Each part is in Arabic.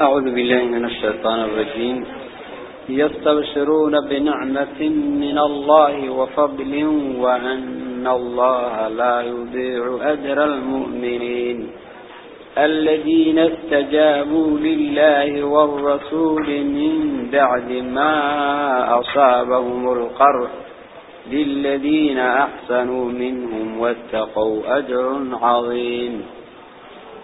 أعوذ بالله من الشيطان الرجيم. يستبشرون بنعمة من الله وفضل وأن الله لا يضيع أجر المؤمنين. الذين استجابوا لله والرسول من بعد ما أصابهم القرح للذين أحسنوا منهم واتقوا أجر عظيم.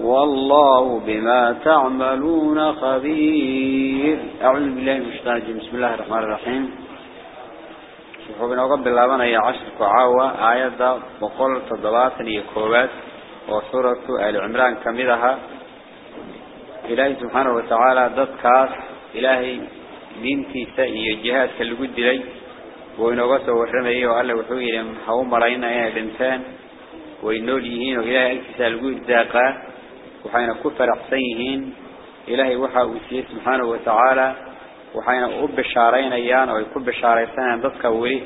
والله بما تعملون خبير. أعوذ بالله من الشيطان الرجيم. بسم الله الرحمن الرحيم. وحبنا رب اللابان يا عشر كعاوة آيات بقول تضبات يكوبات وصورة آل عمران كمدها إلهي سبحانه وتعالى ضد كاس. إلهي دينتي سائي الجهاد كالقد لي. قصة وحرمي وقال وحوي لهم حوم مرأينا إيه الإنسان ليهين وإلهي أكسى القود ذاقه وحين كفر عصيهين إلهي وحا وسيه سبحانه وتعالى. وحين أب شارين أيان أو يكب شارين سنة ضدك ولي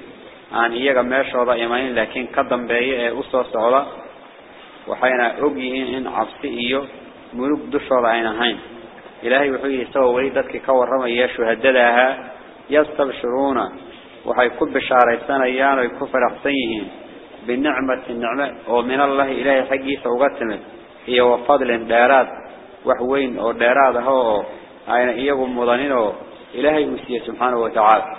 عن إيجا ماشوا ضائمين لكن قدم بأي أسوى صعودة وحين أبيهين إن عبسئيو ملوك دشوا عينهين إلهي وحي سوى ولي ضدك كور رمي شهددها يستبشرون. وحي كب شارين سنة أيان ويكفر عصيهين بالنعمة النعمة. ومن الله إلهي حقي سوغتمت هي وفضل دارات وحوين أو دارات هو أين إيهم مضانين إلهي مسيح سبحانه وتعالى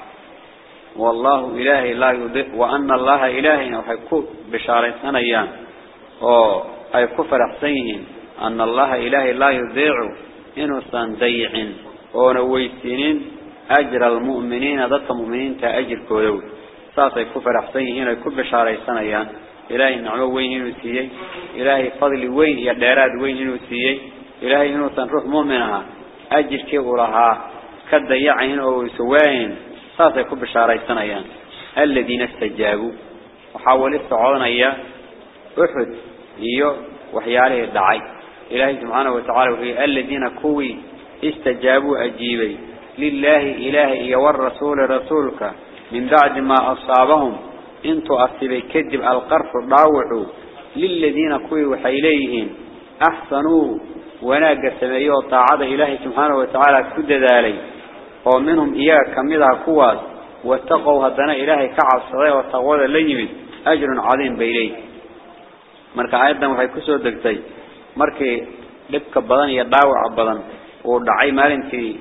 والله إلهي لا يضيء وأن الله إلهي وحيكون بشارة سنيان أو حيكفر أحسينهم أن الله إلهي لا يضيع إنه سنضيع ونويسين أجر المؤمنين ضد المؤمنين تأجر كودو ساسا يكفر أحسينهم يكون بشارة سنيان إلهي نعمه وين إنه سيئي. إلهي فضل وين يا دارات وين إنه سيئي. إلهي إنه سنروح مؤمنها. أجر كيورها كالضيعين أو سوين. صاصة يكون بشارة سنيان الذين استجابوا. وحاول الصعودنا إياه. أحد. إياه. وحياله الدعي إلهي سبحانه وتعالى وهي الذين كوي استجابوا أجيبي. لله إله والرسول رسولك. من بعد ما أصابهم. انتو أصيبي كذب القرف ضاوعوا للذين كوي وحيليهم أحسنوا وناق سمعيه طاعة إلهي سبحانه وتعالى كد ذالي. ومنهم إياه كمدها كواس واتقوا هدنا إلهي كعب صغير والتقوى الليمي أجر عظيم بيلي مركا عيدا وحي كسو دكتي. مركي لبك بدن يداوع بدن ودعي مالنتي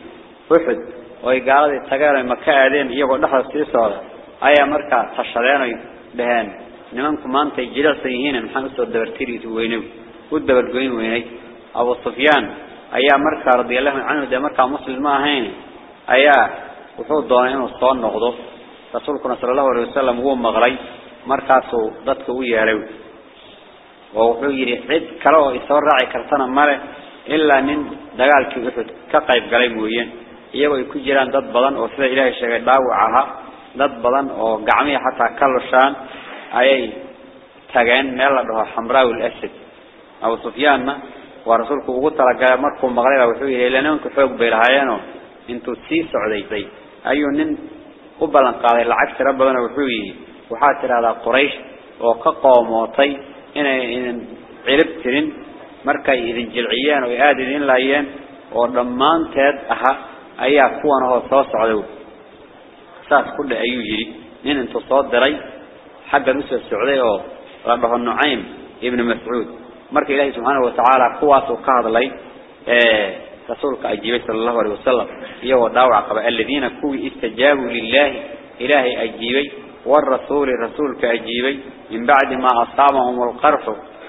أحد ويقال تقال مكة أدين يقول لحظة سيسا أيا مركا تشرين بهان نمانكم مانتي جلسة يهين محمد سو الدبرتيري وينو والدبرقوين ويني أبو سفيان أيا مركا رضي الله عنه ده مركا مسلم ما هين أيا وحود دونين وصان نقضه رسولكنا صلى الله عليه وسلم هو مغري مركاسو ضدك ويهلو ووحو يري عد كلاو يسور راعي كرتنا مره إلا من دقالك وحود كقيب قليب ويين iyagoo ay ku jiraan dad badan oo sida ilaahay sheegay dhaawac aha dad badan oo gacmihi xataa ka lushaan ayay tageen meel la dhaho xamraa al-asad abu sufyaanna waa rasuulku ugu talagalay markuu maqlay wuxuu yiri ilaahanku xoog bay lahaayeen intuu sii socday ayuu nin u balan qaaday lacag tira badan wuxuu yiri waxa tiraahdaa quraysh oo ka qoomootay inay in cirib tirin markay idin jilciyeen oo aad idin laayeen oo dhamaanteed aha ayaa kuwan oo soo socday ساس كل أيو جري نين انت صاد دري حق مصر السعودية ربه النعيم ابن مسعود مرك إلهي سبحانه وتعالى قوة وقاد لي رسولك أجيبه صلى الله عليه وسلم يو دعوة قبل الذين كوي استجابوا لله إلهي أجيبه والرسول رسولك أجيبه من بعد ما أصابهم القرح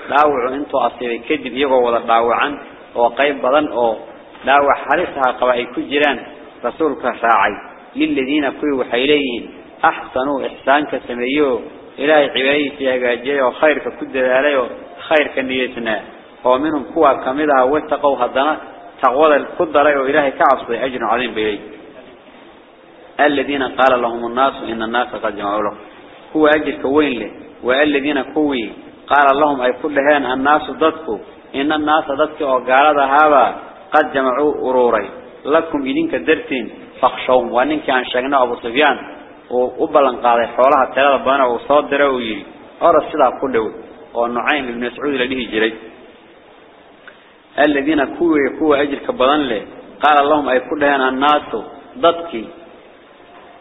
دعوة انت أصير كدب يهو ولا دعوة عن وقيب بضن أو دعوة حرصها قبل كجران رسولك ساعي للذين قيوا حيليهم. أحسنوا إحسانك سميو إلهي عبايه سيهجاجيه وخيرك كده عليه خيرك نيتنا ومنهم كوا كمدا واتقوا هدنا. تقوال الكده رأيه إلهي كعصي أجن عظيم بيهي الذين قال لهم الناس إن الناس قد جمعوا له هو أجل كوين له. والذين كوي قال لهم أي كلهان الناس ضدكوا إن الناس ضدكوا وقال هذا قد جمعوا أروري. لكم إذنك كدرتين فخشوهم وأنك عن شغنا أبو سفيان. وقبلا قال حولها ثلاثة بنا وصادر ويري أرى السلام كله ونعيم بن مسعود لديه جري. الذين كوي كوي أجر كبضان له. قال لهم أي كل هان الناس ضدكي.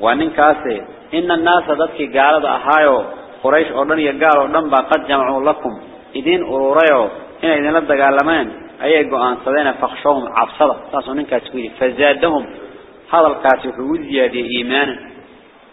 وأنكاسي إن الناس ضدكي قالوا أهايو. قريش أردن يقالوا دنبا قد جمعوا لكم. إذين أروريو. إن إذن لبدا قالمان أي قوان صدينا فخشوهم عبصدة تاسو ننكا تقولي فزادهم. هذا الكاسي حوود زيادة إيمانا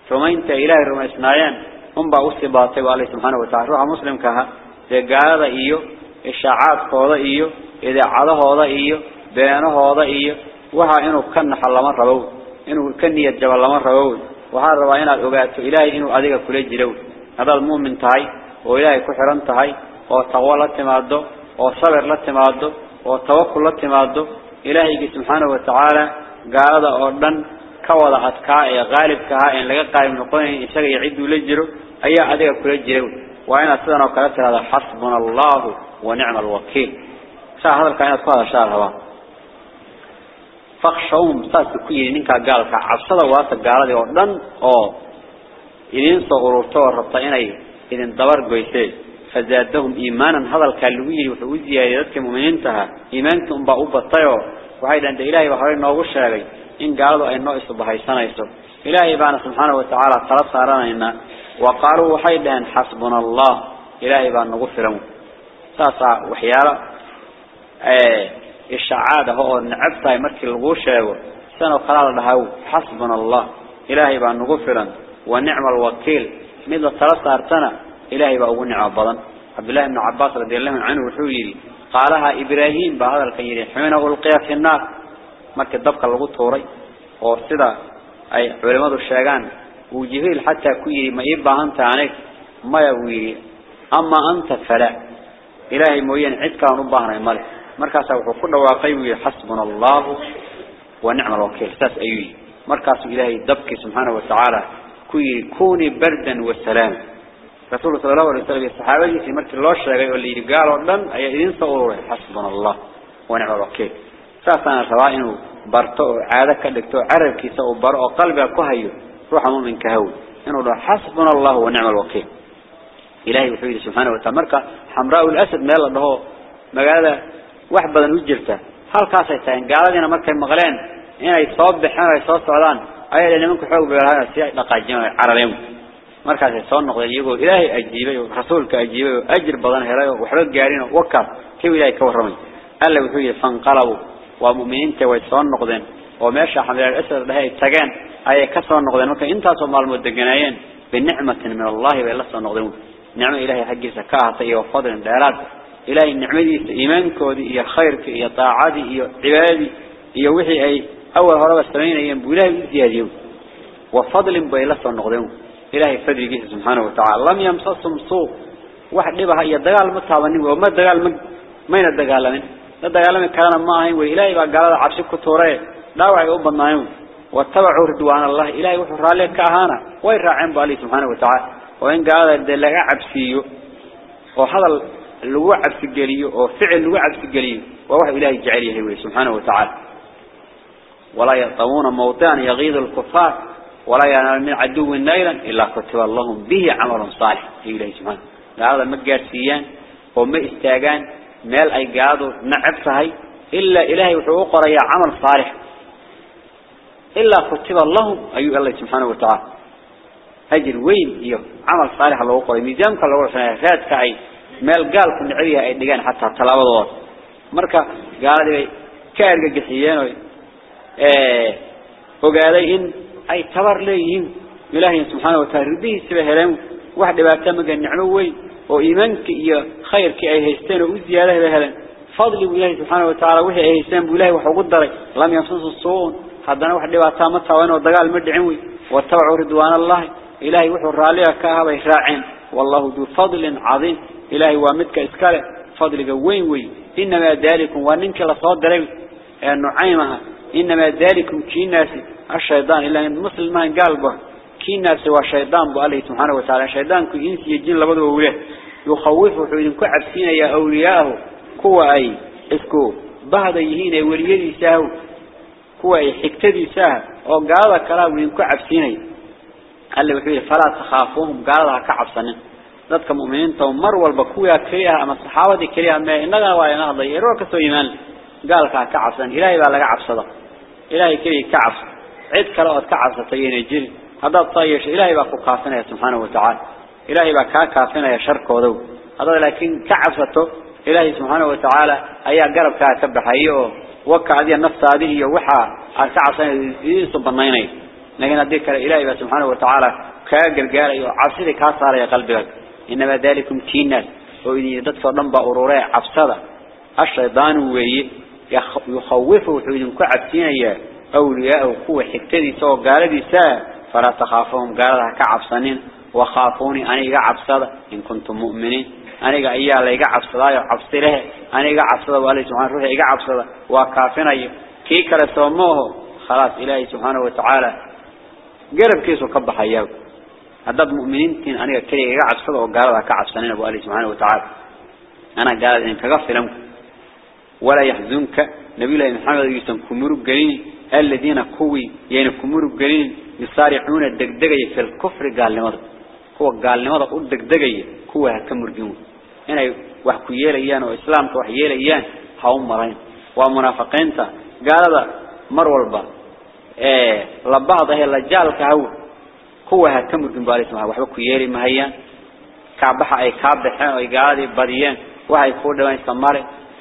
ثم إنت إلهي رميسنايان هم بأوسي باطي وعليه سبحانه وتعالى. روح مسلم كها قال إيو إشاعات هذا إيو إذا عضا هذا إيو بيانة هذا إيو. وها إنه كان حل من ربو. إنه كان يتجب الله من ربو. وها الروايين الأقات إلهي إنه أذيك كل جلو. هذا المؤمن تهي وإلهي كحران تهي وتغوى لتماده وصبر لتماده وتوكل لتماده إلهي سبحانه وتعالى قال هذا أردن كوضع أتكاء غالب كها إن لقى قائم نقول إساق يعد لجره أي أذيك كل جلو وإن أصدنا وكالت هذا حسبنا الله ونعم الوكيل سا هذا الكائنات قال شاء هوا فخشوهم ساس كوي نينكا قال كعبسدا واسا قالدي oo dhan oo idin soo ururto rabta inay idin dabar goysay. Fazaadahum iimanan hadalka lagu yiri wuxuu ziyaayay dadka muuminiinta iimaanka umba u batayo وحيد عند إلهي وحرين ما أقول إن قالوا أن نؤس بهاي سنة يسب إلهي بان سبحانه وتعالى ثلاث صارنا هنا وقالوا وحيد حسبنا الله. إلهي بان نغفرهم. ساسا وحيارة. إيه، الشعادة هو النعبطة مركي الغوشة سنة قرار لها حسبنا الله. إلهي بان نغفرا ونعم الوكيل. من الثلاثة صارتنا إلهي بان نعبطا عبد الله بن عباس رضي الله عنه وحولي قالها إبراهيم بهذا الخير حين ألقي في النار. مركي الدبق الغوط هوري وصدا أي علماء الشيغان. وجهيل حتى كويري ما يبقى أنت عنك ما يويري. أما أنت فلا. إلهي موين عدك ونبهنا markaas wuxuu ku dhawaaqay uu xasbuna allah wa ni'mal wakiil saas ayuu markaas ilaahay dabki subhanahu wa ta'ala ku alayhi wasallam saxaabadiisa markii loo sheegay oo liiri gaal oo dhan ayaa idin soo ururay xasbuna allah wa ni'mal wakiil saasana rabaa inuu برتو عادة كدكتو عرب كيسا وبرأو قلبه كهيو روح مؤمن كهوي إنه حسبنا الله ونعم الوكيل. إلهي وحيد سبحانه وتعالى مركا حمراء الأسد ميلا ده مقالة واحد بدن وجرته. هل كاسيتين قال لنا مركا مغلين. هنا يصاب بحنا يصاب سعدان أي لأن منك حقوق بهذا السياق لقاجين عربين مركز يصون نقد يقول إلهي أجيبه رسولك أجيبه أجر بدن هراء وحرق جارين وكر كيف إلهي كورمي قال له وحيد فانقلبوا ومؤمنين تويصون نقدين وماشى حمراء الأسد ده يتجان أي كسر نقدين ممكن أنت صوم المدجنين بالنعمة من الله بالله صنقدين نعمة إلهي حق زكاة طيب وفضل دارات إلهي النعمة دي إيمان كودي إيا خيرك إيا طاعتي إيا عبادي إيا وحي أي أول هرب السمين أيام بإلهي زياديو وفضل بإله النقدم إلهي فدري جيس سبحانه وتعالى. لم يمسسهم سوء. واحد لبها إيا الدقال متعبني وما الدقال من مين الدقال من الدقال من كلام ما هي وإلهي بقى قال عبسك كتوري. لا وعي أبا نايم واتبعوا رضوان الله. إلهي وحر عليك كهانا. ويرعين بالي سبحانه وتعالى؟ وإن قال الدلقاء عبسيه وهذا اللي عبس الجليه وفعل اللي عبس الجليه وهو إلهي جعله سبحانه وتعالى. ولا يطوون موطئا يغيظ الكفار. ولا ينال من عدو نيلا إلا كتب اللهم به عمل صالح إلهي سبحانه هذا مجارسيان وما استاجان مال أي قادوا نعبتهي إلا إلهي وحقوق ريا عمل صالح. إلا كتب اللهم أيها الله سبحانه وتعالى. أجر وين إيه عمل صالح الله وقوي ميزانك الله وسنا فات كأي. مال قال كن أي دجان حتى تلاوض مركا قال لي كارج جحيان إيه وقال إن أي تبر ليهم إلهي سبحانه وتعالى به سبه لهم واحد باتمج النعمة وين وإيمانك إيه خيرك أي هيستان وزيادة بهلا فضل الله سبحانه وتعالى وهي هيستان بالله وحقود دري لم يمسس الصون. هذا واحد باتمتها وين ودقال مدعوي. واتبعوا رضوان الله. إلهي وحو الرالية كهبا يشراعين والله ذو فضل عظيم. إلهي وامدك إسكاله. فضل وين وين. إنما ذلك وانك لصوت دريب النعيمها إنما ذلك كي الناس الشيطان. إلا أن مسلم ما قلبه كي الناس والشيطان بأله سبحانه وتعالى. الشيطان كي إنسي يجين لبضه وله يخوفه حين كعبسين يا أولياءه. كوا أي إسكو. بعض يهين وليدي ساهو. كوا أي حكتدي ساه وقال كلام وين كعبسين قال وحيد فلا تخافوهم. قالها كعبسنين ذاتك مؤمنين تو مر والبكويا كريها أما الصحابة كريها. ما إننا وإننا ضيروا كسو إيمان قالها كعبسن إلهي بقى لك عبصدا إلهي كريه كعبس عيد كلاوة كعبس طيين الجيل هذا الطيش إلهي بقى قاسنا سبحانه وتعالى. إلهي بقى كافنا يا شرك وذو هذا لكن كعبسته إلهي سبحانه وتعالى أيها قرب كاتبحيه وكا هذه النفس هذه وحا. كعبسنا يصبنيني لكن هذيك إلهي سبحانه وتعالى كاجر قال عصير كاسر يا قلبك إنما ذلكم كيناس. وإن يدت ضمب أورورة عبسدة الشيطان وهي يخوفه وحيد كعبسين يا أولياء قوة حكتدي سوى قال دي سا فلا تخافهم. قالها كعبسنين وخافوني. أنا يقع عبسدة إن كنتم مؤمنين. أنا إياه لا يقع عبسدة عبسي له أنا يقع عبسدة وقال سبحانه روح يقع عبسدة وكافنا كي كلا سوموه. خلاص إلهي سبحانه وتعالى. قرب كيسو كبح إياه. هذا المؤمنين تين. أنا كريه يقعد صدق وقالوا كعب سنين. أبو الله سبحانه وتعالى. أنا قال إن كغفلهم ولا يحزنك. نبي الله محمد يسمى كمرو قليل الذين كوي يعني كمرو قليل يصارعون الدقدقية في الكفر قال لماذا هو قال لماذا قل دقدقية كوها كمرجون هنا وحكو يليان وإسلام كوحي يليان هم مرين. ومنافقين قال هذا مرولبا ee labada ee la jaalka haw kuwa ha kamurkin baalisma waxba ku yeeri mahayaan kaabaxa ay ka baxeen oo gaadi badiyeen waxay ku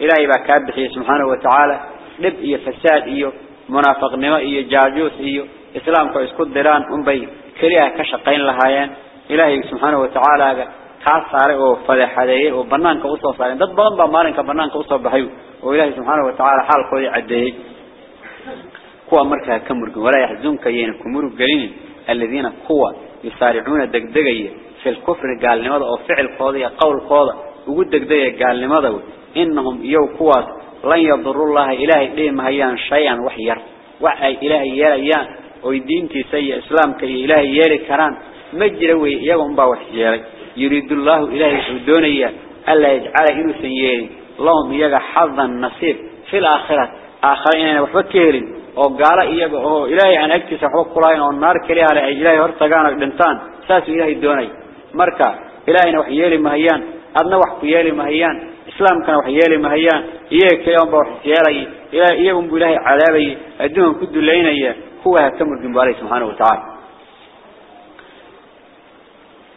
إلهي با كابحي سبحانه وتعالى لب إيه فساد إيه منافق نماء إيه جاجوس إيه إسلام كويس كدران أمبي كريه كشقين لهايان. إلهي سبحانه وتعالى خاصة عليه فضيحة ديه وبنان كوصف عليه ضد بغن بمارن كبنان كوصف بحيو وإلهي سبحانه وتعالى حال قوي عده قوة مركة كمرك ولا يحزنك يين كمرو قلين الذين قوة يصارعون دك دقية في الكفر قال لماذا أو فعل قوضية قول قوضة وقود دك دقية قال لماذا إنهم يو لن يضر الله إلهي ليهم هيان شيئا وحير. وحي إلهي يليان. ويدين سيء إسلام كي إلهي يلي كران. مجروي يوم باوحي يريد الله إلهي حدونيا ألا يجعل إنو سيئين لهم يجا حظا نصيب في الآخرة. آخرين وحبكيرين وقال إياه أو إلهي أن أكتس حوق قرآن والنار كليها على إلهي هرتقان دنتان. ساس إلهي دوني. مركا. إلهينا وحيالي مهيان. أدنا وحيالي مهيان. إسلام كان وحيالي مهيان إياه كيوم بوحيالي إلهي إياه بإلهي عذابي أدوهم كد اللينا هو هكتمر جنبالي سبحانه وتعالى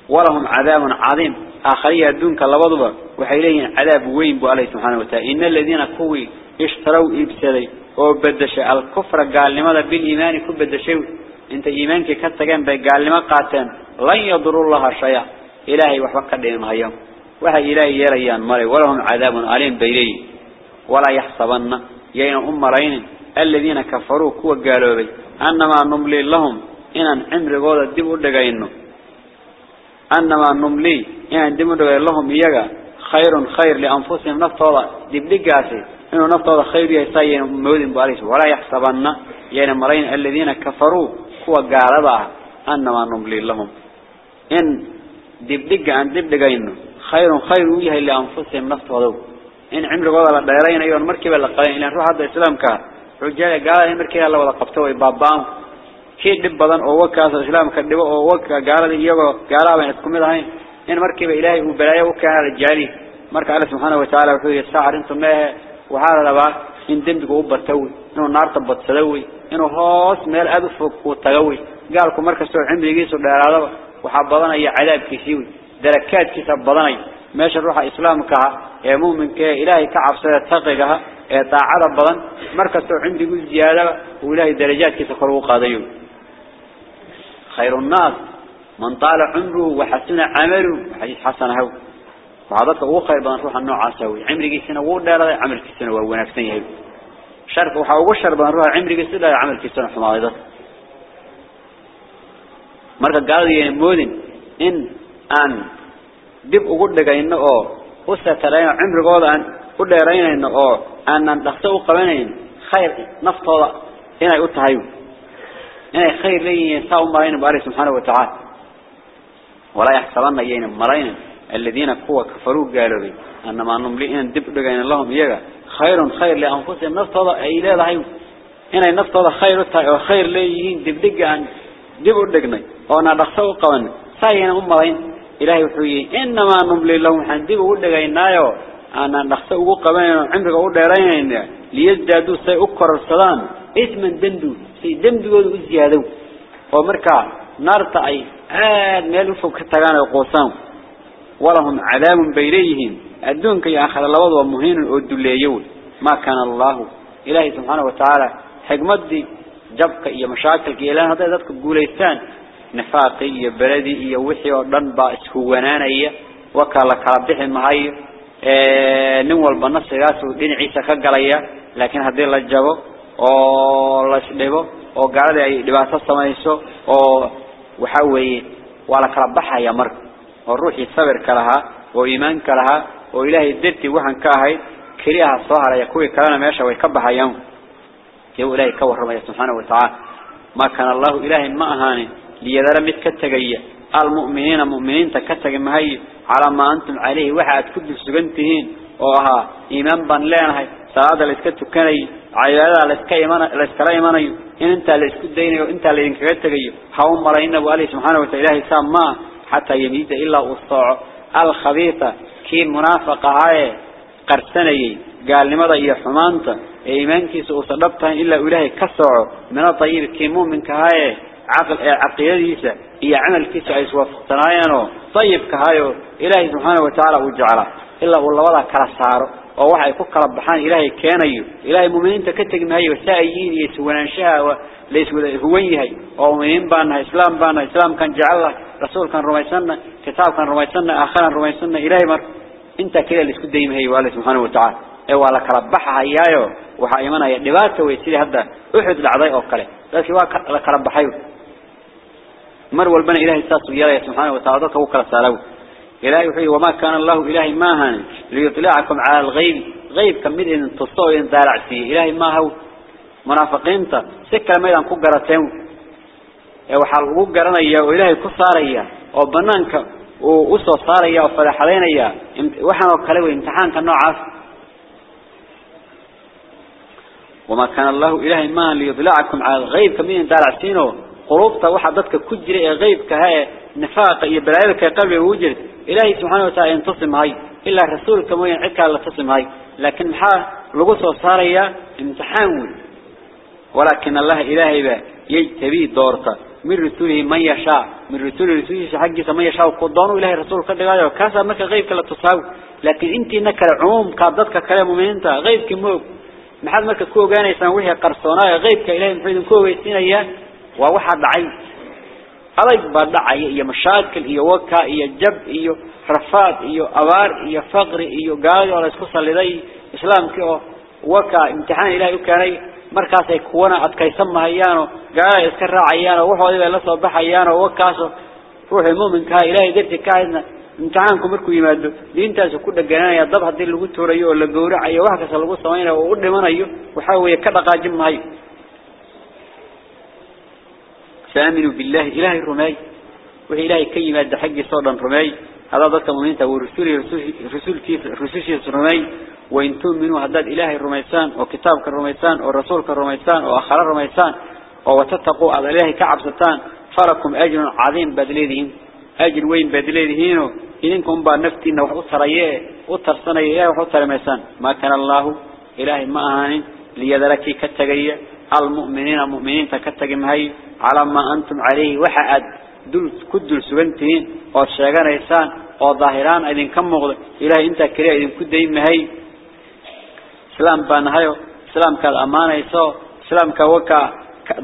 ولهم عذاب عظيم آخرية دونك اللبضبة وحيلين عذاب وين بو عليه سبحانه وتعالى إن الذين قوي اشتروا إبسالي وبدش الكفر قال لماذا بالإيمان كبدشوا انت إيمانك كتغان قال لما قاتن لن يضر الله شيئا إلهي وحبك دين هيام وهي إلهي يريان مري ولهم عذاب أليم بيلي. ولا يحسبن يين أمرين الذين كفروا كوا قالوا بي. أنما نملي لهم إن عمر قوة دبوا دقينه أنما نملي إن دبوا لهم إياها خير خير لأنفسهم نفتوضا دبدقاسي إنه نفتوضا خير يسايين مودين باريس ولا يحسبن يين مرين الذين كفروا كوا قالوا أنما نملي لهم. إن دبدق عن دبدقينه خير خير ويها لأنفسهم نفتوضا إن عمر قوة ديرين أيضا مركبا لقلين إلى روح هذا الإسلام كان رجال قال إن مركبا الله ولا قبطوا بابام. كي دب أو وكاس الإسلام كدب أو وكا قال لي يجوا قال بين تكمل هاي. إن مركبا إلهي وبلايا وكان رجالي مرك الله سبحانه وتعالى وحي الساعر أنتم ما وحال لبا. إن دمتك وبرتوي إنه نار تبط سدوي. إنه هاس ميل أدفك وتجوي قالكم مركز سوى عمري يجيسوا دارا وحبضنا يا عذاب كيسيوي. دركات كيسب بدني ماشي الروح إسلامك يا مؤمن ك إلهي كعب سنة تقيها طاعة بدن مركز عندي جزء زيادة وإلهي درجات كيسخروا قاضيون خير الناس من طال عمره وحسن عمله. حديث حسن هو وهذا هو خير بدن روح النوع عسوي. عمري سنة ولا عمل كسنة ونفسين يهو شرف وحاول شر بدن روح عمري سنة عمل كسنة حمايضة مركز قال لي مودين إن أن dib ugu dhagayno oo u satarayno cimrigooda aan u dheeraynayno oo aanan dhaqso u qabanayn khayr naftooda inay u tahay inay khayr leeyihiin saa u marayna baari subxaanahu watacaala walaa yaxsabanna iyayna maraynin aladiina kuwa kafaruu gaaloobay annamaa numli inaan dib u dhagayno lahum iyaga khayrun khayr lianfusihim naftooda ay leedahay inay naftooda khayr u tahay oo khayr leeyihiin dibdhiga aan dib u dhignay oo na dhaqso u qabanin saa ayayna u marayn إلهي وحوي إنما نملي لهم حندب ودغينايو أنا نخسى وقبين عمرك وديرين ليزدادوا سي أكر السلام. إثما دندو. سي دندو وزيادو ومركا نارتا أي عاد ميلو فوق كتغانا وقوسان ولهم علام بيليهم الدونك يا أخذ الله وضع مهين الدليون ما كان الله. إلهي سبحانه وتعالى حكمت دي جبك إيا مشاكلك إلهي هذا ذاتك قوليستان نفاقي iyo baladi iyo wixii oo dhan ba isku wanaanaya wakala kala bixin mahayo ee nin walba nafsigaas uu dhinaciisa ka galaya laakiin hadii la jabo oo la isdhibo oo gaalada ay dhibaato samayso oo waxa weeye wala kala baxaya marka oo ruuxii sabirka lahaa oo iimaanka lahaa oo ilaahay dartii waxan ka ahayd kaliya soo haraya kuwii kalena meesha way ka baxayaan iyo ilaahay ka warramaya subhanahu wa ta'ala ma kana allah ilaahay ma ahaanin ليذر مد كتجية المؤمنين مؤمنين تكتج مهي. على ما أنتم عليه واحد كل سجنتهين. وها إيمان بن لنا صلاة الاسكت كني عيادة الاسكت إيمان الاسكت إيمان إن أنت الاسكت ديني وأنت اللي إنك كتجية حوم مرينا وقال سبحانه وتعالى سما حتى يميت إلا الصاع الخبيثة كي منافقة هاي. قرسني. قال لماذا يا حمانته إيمانك سأصدبتها إلا إلهي كسر من الطيب كي مؤمن كهاي عقل إيه، عقيدتيس هي عمل كيس عيس وفتنايانو طيب كهايو إلهي سبحانه وتعالى وجعله إلا والله ولا كرساره ووحى يفك ربحان إلهي كان أيو إلهي مؤمنين تكتك مهي وسائيين يسوانشها وليس هويها ومؤمنين بانا إسلام بانا إسلام كان جعله رسول كان رميسانا كتاب كان رميسانا آخرا رميسانا إلهي مر. إنت كلا اللي سكده مهي وآله سبحانه وتعالى. إيه، أيوه لك ربحها إياه وحى إيمانا يدباته ويسيري هده أحد العضاء وقاله لكن هو لك ربحيه مر والبنا إلهي ساس وياه سبحانه وتعالى وكلا سالو إلهي وحي وما كان الله إلهي ما هان ليطلعكم على الغيب غيب كم مدين تصوي دارع فيه إلهي ما هو منافقين تا سكر ما يدان كقرتين وحال كقرنا إياه وإلهي كصاريا وبنانك وأسو صاريا وفرحلين إياه وحنا وكلوا امتحان كالنوع عاف وما كان الله إلهي ما ليضلعكم على الغيب كمين دار عسينه قلوبته وحدتك كجري غيب كهاي نفاق يبلايلك قبل وجد إلهي سبحانه وتعالى ينتصم هاي إلا الرسول كما ينعك على تصم هاي لكن محا لغوص وصاريا امتحان ولكن الله إلهي يجتبي دورته من رسوله من يشاء من رسول رسوله حقه من يشاء وقدانه إلهي رسول قد قال كاسا مك غيب كلا تصاوي لكن انت نكر عموم قادتك كلام من انت غيب كموك محل مركز كو غانيسان وحي قرصونaa غيبka ilaahay muxuu idin ku weydiinaya waa waxa dhacay adag baa dhacay iyo mashaakil iyo waka iyo jab iyo rafaad iyo abaar iyo faqri iyo gaali oo la isku saliday islaamkii oo waka imtixaan ilaahay u keenay markaas ay kuwana adkaysan mahayaan oo gaali iska raacayaan oo waxoodii la soo baxayaan oo wakaas ruuxii muuminka ilaahay darti ka hayna imtixaanku markuu yimaado diintaas ku dhaganaya dab hadii lagu tuurayo oo la gowracayo wax kasta lagu sameeyo oo u dhimanayo waxa weeye ka dhaqaajin billahi ilahi rumay wixii ilaahay ka yimaado xaggii soo dhan rumay hada dadka muuminiinta waa rasuuli rasuulkii rasuulkiisa rumay وإن تؤمنوا هداد إلهي الرميسان وكتابك الرميسان ورسولك الرميسان وآخر الرميسان وتتقوا على إلهي كعب ستان فركم أجر عظيم بدليدهم أجر وين بدليدهين إنكم بنفتين وحطريه وترسنيه وحطر ميسان ما كان الله إلهي ما أهاني ليذلكي كتغيه المؤمنين المؤمنين تكتغم هاي على ما أنتم عليه وحد دول كدل سبنتين وشاقان إيسان وظاهران أيضا كم مغض إلهي إنت كريه أيضا كدين هاي إسلام بان هايو إسلام كاد أمانة يسو إسلام كوكا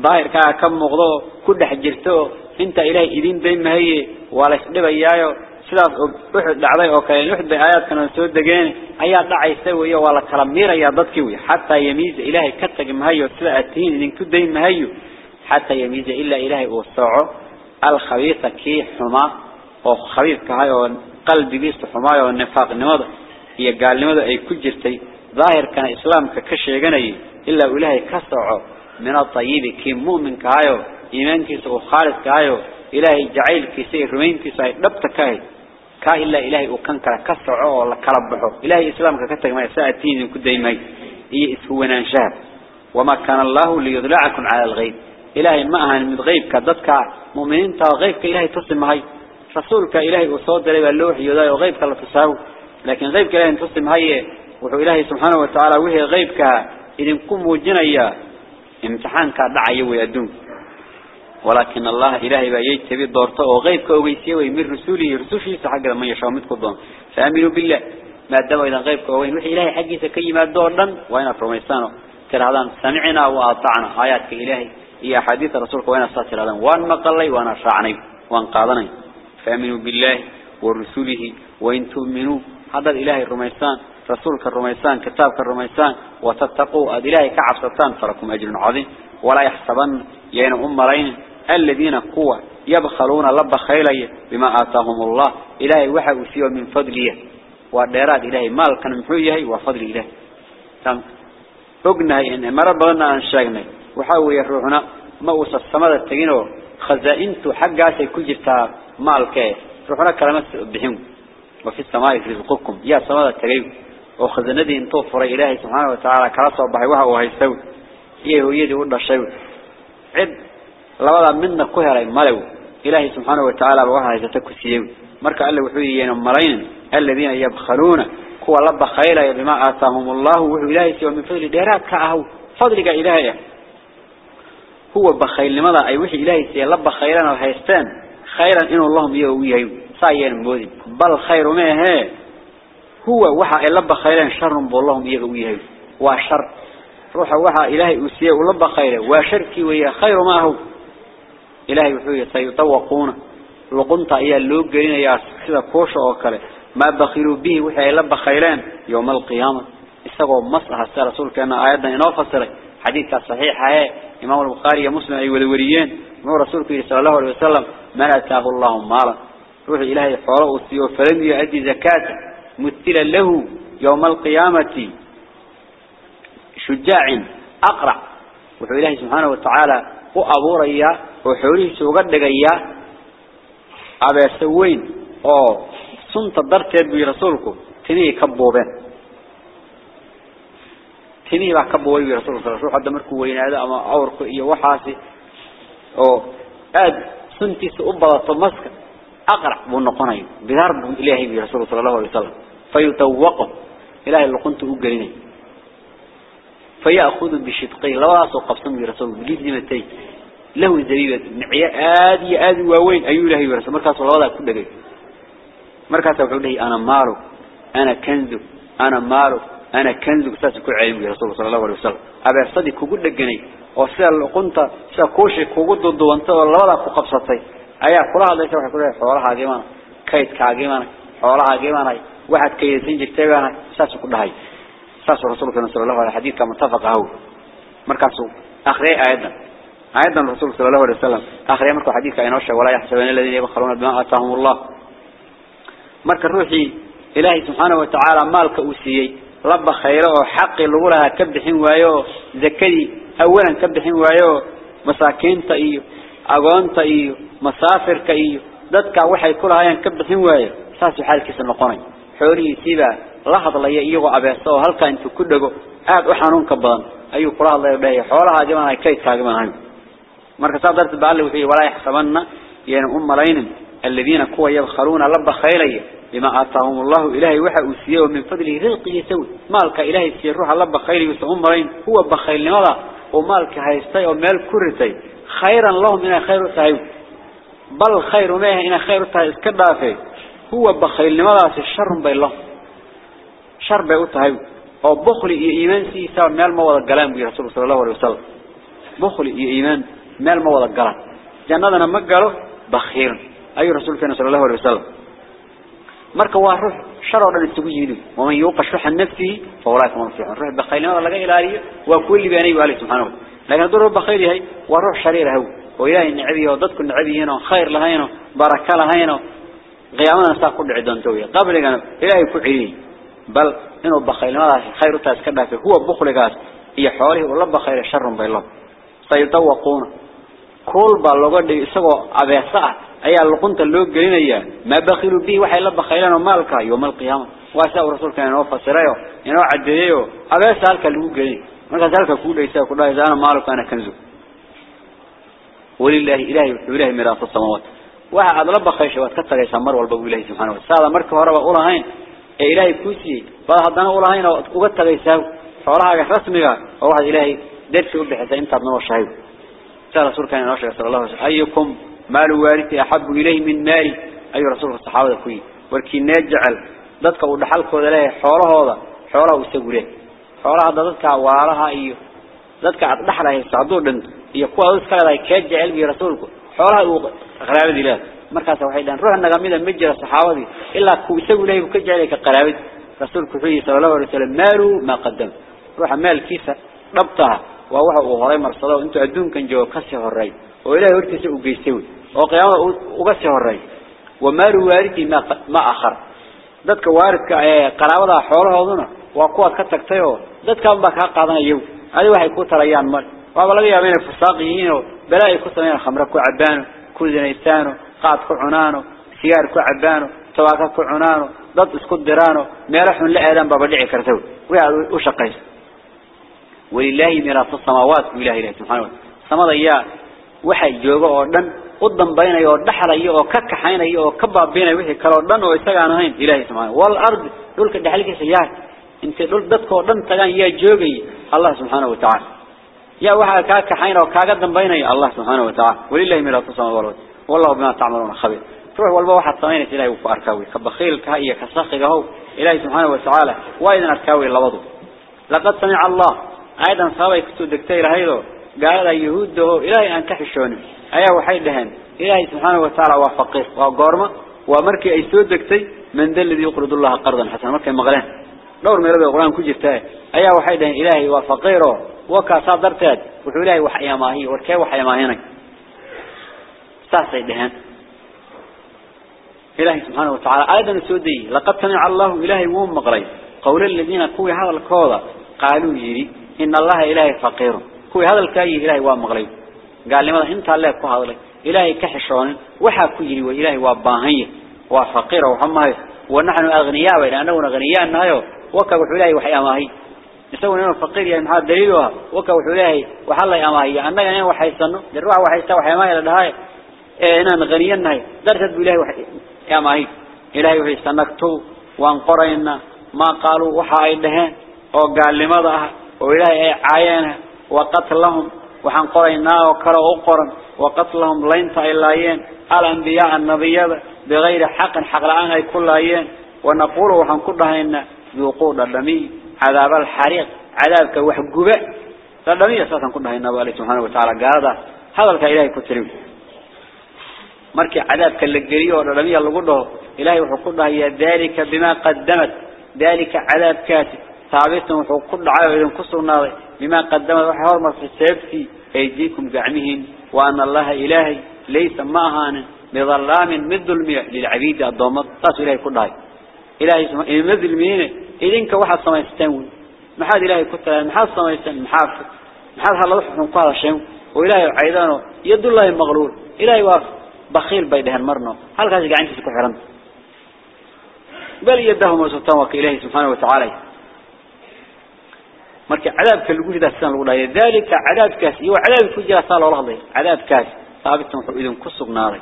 ظاهر كا كم مغضو كل حجرتو إنت إلهي إذين دين هاي ولا يسلب إيايو sidaas wuxuu dhacday oo kale wuxuu aayaadkan soo dageen ayaa dhacaysay way wala kala miiraya dadkii way hatta yamiiza ilaahay ka tag mahayo sida atiin idinku day mahayo hatta yamiiza illa ilaahay oo sooco al khabiisa ki xuma oo khabiirka hay oo qalbigiisa xumaayo oo nifaaqnimada iyo gaalnimada ay ku jirtay ظاهركana islaamka ka sheeganay illa ilaahay ka sooco min at-tayyib ki mu'minka hayo iimaankiisa oo khaalidka hayo ilaahay jacaylkiisa iyo rumayntiisa ay dhabta ka كاه إلا إلهي أكنكرا كسعوه الله كربحه إلهي إسلام كتك ما يساعدين كد يمي إيه إسهونا شاب وما كان الله ليضلعكم على الغيب إلهي ماءها من غيب كددك مؤمنين تغيبك إلهي تصمهي رسولك إلهي أصود دليب اللوح يدايو غيبك الله تصاو لكن غيبك إلهي تصمهي وحو إلهي سبحانه وتعالى وهي غيب إذن كم وجنيا امتحان دعيو يدونك ولكن الله إلهي بقى يجتبي دورته وغيبك وغيسيه من رسوله رسوله حق ما يشاء متكضون فأمنوا بالله. ما دام إذا غيبك وغين وحي إلهي حقي سكي ما دورنا وين فرميسانه ترى هذا سمعنا وأطعنا. آياتك إلهي. هي حديث رسولك وين أستطير هذا. وأن مقلي وان شعني وأن قاضني فأمنوا بالله ورسوله. وإن تؤمنوا. هذا الإلهي الرميسان رسولك الرميسان كتابك الرميسان وتتقوا. أدلاه كعب ستان فركم أجر عظيم. ولا يحسبن. ين أمرين الذين قوة يبخلون لب خيلي بما آتاهم الله. إلهي وحى وسيو من فضله. وديرات إلهي مال كان محويه وفضل إلهي. تم. أقنها إن مرة بغنا أن شاقنا. وحاول يروحنا موسى السماء التقينه. خزائنته حقا سيكون جرتا مالك. روحنا كلمات بهم. وفي السماء رزقكم. يا سماء التقين وخزندي انتو فري إلهي سبحانه وتعالى. كراسة وبحي وحا وهيستوي. إيه هو يدي ولا شيء عد. لولا منا كهر ملو إلهي سبحانه وتعالى وهذا تكسيم مرك الله وحيين مرين الذين يبخلون كوا لب خيلا بما آتاهم الله وإلهي سوى من فضل ديرات كأهو فضلك إلهي هو بخيل لماذا أي وحي إلهي سوى لب خيلا الحيستان خيلا إن اللهم يهويه سايين موذب بل خير ما هي هو وحا لب خيلا شر بولهم يهويه وشر روح وحا إلهي وسيء لب خيلا وشركي ويا خير ما هو إلهي وحوية سيطوقون لقنطة إيا اللوق قلين يا سيدة كوشة وكالة ما بخلوا به وحي لب خيلان يوم القيامة. استقوا مصلحة السيد رسول آياتنا ينوفصر حديث صحيح هاي إمام البخاري مسلم أي ولوريين. نور رسولك صلى الله عليه وسلم من أتاه الله مالا. روح إلهي حوله السيو فلم يؤدي زكاة مثلا له يوم القيامة شجاع أقرع. وحو إلهي سبحانه وتعالى وأبوريا وحوليه سوغد دغيا ابا سوين أو سنت درتيد بي رسولكو تني كبوبين تميه بقى كبوي رسول الله صلى الله عليه وسلم حتى مركو وين هذا أما أورك إيه وحاسي أو آد سنتي سأبضى مسك أقرع بالنقنين بضرب إلهي برسول الله صلى الله عليه وسلم فيتوقف إلهي اللي كنت أقرني فيأخذ بشدقي قبصم برسول الله. بجيز لمتي. له زبيبة نعيا آدي آدي ووين؟ أيو إلهي برسول مركز صلى الله عليه وسلم مركز وحوله أنا مارو. أنا كنزو أنا مارو. أنا كنزو ساسكو علم برسول الله صلى الله عليه وسلم. أبي صدق كقول لجني وسأل قنت سكوشي كقول ضد وانت. والله كقبصتي أيها كلها هذا يسوي كلها حوالها جيمان كيد كاجيمان حوالها جيمان واحد كيسين جتبانا ساسكو دهاي ساس رسولك صلى الله عليه حديث كما اتفق هو مركزه أخري أيضا أيضا الرسول صلى الله عليه وسلم أخري مركز حديث كأنه ولا يحسبون الذين يبخلون بما آتاهم الله مركز روحي إلهي سبحانه وتعالى مالك أوسيي رب خيره وحق لغولها كبحين وايو ذكري أولا كبحين وايو مساكين تأيو أغان تأيو مسافر كأيو ذاتك وحي كلها ين كبحين وايو ساسو حالك سنقوني حوري سيبا لاحظ لحظ لي إيغو أبيستو هل كان في كل دقو آد أحانون كبان أي قراء الله يبهي حولها جمعنا كيت كاقمان هم مركز صاحب درس بقال له ولا يحسبن يعني أم لينم الذين كوا يبخلون لب خيلي بما آتاهم الله إلهي وحا أسيه من فضله غلق يسوي مالك إلهي سيروح لب خيلي يسا أم لين هو بخيل لماذا ومالك هايستي ومال كرتي خيرا لهم إنا خير سعيو بل خير ماه إنا خير سعيو كدافي هو بخيل لماذا سيشرهم بي الله شر بيوتهاي أو بخل إيمان سيسا مال ما وضع قلام بي رسول الله عليه وسلم. بخل إيمان مال ما وضع قلام جنادنا مقاله بخير. أي رسول كان صلى الله عليه وسلم. مركا وأروح شر ولا نستوي ومن يوقع شح النفسه فولاك منفعون روح بخير هذا لقى إلهي وكل بياني وآله سبحانه. لكن دور بخير هاي وروح شرير هو وإلهي النعبي وضدك النعبي هنا خير لهينه بركة لهينه قيامنا سأقول عدون توية قبل كان إلهي كعيني بل إنه بخيل. ما خير تاسكنا فيه هو بخل جاس هي حوله ولا بخير شر بيلهم سيتوقون كل باللغة يسوى أبيساء أي اللقنت اللوج جرينيا ما بخلوا به وحي لب خيلنا مالك يوم القيامة. واسأل رسول كان يوفى سرايو إنه عديه أبيساء كاللوج جرين ما ذلك كل يسوى كل إذا أنا مالك أنا كنزو. ولله إلهي وإله ميراث السماوات. واحد لب خيش واتكتر يسمر والبو إلهي سبحانه وتعالى. مركب هرب أولا هين. إلهي كوسي فهدنا أولا هين وقت غيساو حولها رسمي وواحد إلهي درس وبحث أنت ابن وشهيد سأل رسول كان نوشي صلى الله عليه وسلم أيكم مال وارثي أحب إليه من مالي أي رسول الصحابة كوي ولكن نجعل ذاتك ودحلك وذلاه حوله هذا حوله وسجله حوله ذاتك وعلها أيه ذاتك أدحله يسعدون دنت يقوى ذاتك هذا كجعل برسولك حوله غرابة الله markaas waxay dhan ruuxa nagamida ma jira saxaabadii ilaa ku isagu leeyahay ka jecel ka qaraabid rasuulku wuxuu sallallahu alayhi wasallam maalu ma qadam ruuxa maalkiisa dhabta waa waxa uu horay marsado intuu adduunkan joogo ka sii horay oo ilaahay hortiisa u geystay oo qiyaamada uga sii horay wa maalu waaridi ma ma akhar dadka waaridka ee qaraabada xoolahooduna waa kuwa ka tagtay oo dadka ba ka qaadanaya adiga waxay ku tarayaan mar waa laga yaabaa inay fasaaq yihiin oo balaa ay ku sameeyaan khamra ku cabaan ku zinaystaano قاد كعنانه سيار كعبانه تواك كعنانه ضد سكود درانه ما رحمن لأدم ببلعي كرتوه ويعد وشقيس. ولله ميراث السماوات ولله إله سبحانه سما ضياء وحي جوغو أردن قدن بين أيو دحر أيو كك حين أيو كباب بين أيوه كردن ويستغان هين إله سبحانه والأرض يقولك دحلك سياه انت يقول دتك أردن تغان يا جوغي الله سبحانه وتعالى. يا وحي كك حين أو بين الله سبحانه وتعالى. ولله ميراث السماوات والله بما تعملون خبير. روح والله واحد سمين إلهي أركاوي. كبخيل كهية كساقه هو إلهي سبحانه وتعالى وإذن أركاوي لوضو لقد سمع الله. أيضا صابي كتو دكتير هيدو. قال يهود هو إلهي أنكح الشون أيها وحيد دهن إلهي سبحانه وتعالى وفقه وقارمة ومركي أي سود دكتي من ذا الذي يقرض الله قرضا حسنا. مركي مغلان. دور من ربي القرآن كجرتاه أيها وحيد دهن إلهي وفقيره وكا صادرتاد وحو إلهي وحيا ماهي وركي وحيا ماهينك. ساسي دهان إلهي سبحانه وتعالى. أيضا السودي لقد سمع الله إلهي وهم مغري قول الذين كوي هذا الكوضة. قالوا يري إن الله إلهي فقير. كوي هذا الكاي إلهي وهم مغري قال لماذا؟ إنت الله كو هذا إلهي كحشون. وحا كيري وإلهي واباهي. وفقير وحمه ونحن أغنياء وإن أنه أغنياء نايو وكبح إلهي وحيا ماهي يسوي إنه فقير يعني محاد دليلها وكا وحولاه وحلا يا ماهي أنك إنه وحيسنه دروع وحيسته وحيما إلى غنينا هاي درجة بالله وحي يا ماهي. إلهي وحيسنكتو وانقرينا. ما قالوا وحا إلهين وقال لماذا؟ وإلهي عاينها وقتلهم. وحن قرينا وكرا أقرا وقتلهم لين تايلايين الأنبياء النبيات بغير حق حق الآن هي كل أيين. ونقول وحن كلها إن ذوقوا الدمي عذاب الحريق. عذابك وحقوبة. الدمي أساسا كلها إن الله سبحانه وتعالى قال هذا. الكإلهي كتريم. مركي عذابك اللي قريه والدمي اللي قلته إلهي وحقودها هي ذلك بما قدمت ذلك عذاب كاتب ثابت وحقود عذاب كسر ناضي بما قدمت وحور مرسي سيبتي أيديكم زعمهم وأن الله إلهي ليس معهان بظلام من ظلمية للعبيد الضوامات تاسو إلهي كل هاي إلهي سمع من ظلمين إذنك واحد سمايستان محاد إلهي كتلا محاد سمايستان محافظ محاد هلا وحكم قال الشيء وإلهي عيدانه يد الله مغلول إلهي واف بخيل بيدهن المرنة هل غازي قاعد يسكت حرام؟ بل يدهم سلطان وكإله سبحانه وتعالى. مرك عذابك اللي قلت ده السنة الأولى. ذلك عذاب هو عذابك وجه رسال الله عذاب عذابك ثابت من قبل كسر ناري.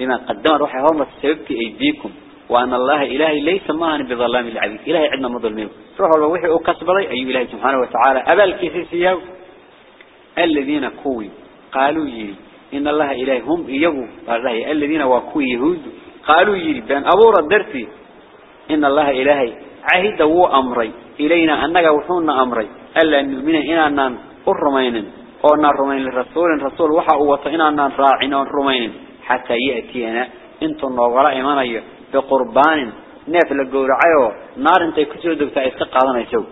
لما قدم روحي هم سببت أيديكم. وأن الله إلهي ليس ماهن بظلام العبيد. إلهي عندنا مظلمين روح الله وحي أكسب لي. أي إلهي سبحانه وتعالى. أبا الكسيسي الذين كوي. قالوا يلي. Hum iyagu barahi alladina wa kuwi yahuud qalu yiri ban abura darti in Allah ilahi ahida wuu amray إلينا أنك وحونا أمري. ألا نؤمن إنا الرمين أو نرمين للرسول. الرسول وحا وطئنا نراعنا الرمين حتى يأتينا. انتو النوغراء إيمانية بقربان. نافل القورعيو نار انت كسود بتاعيسك قادنا يسو.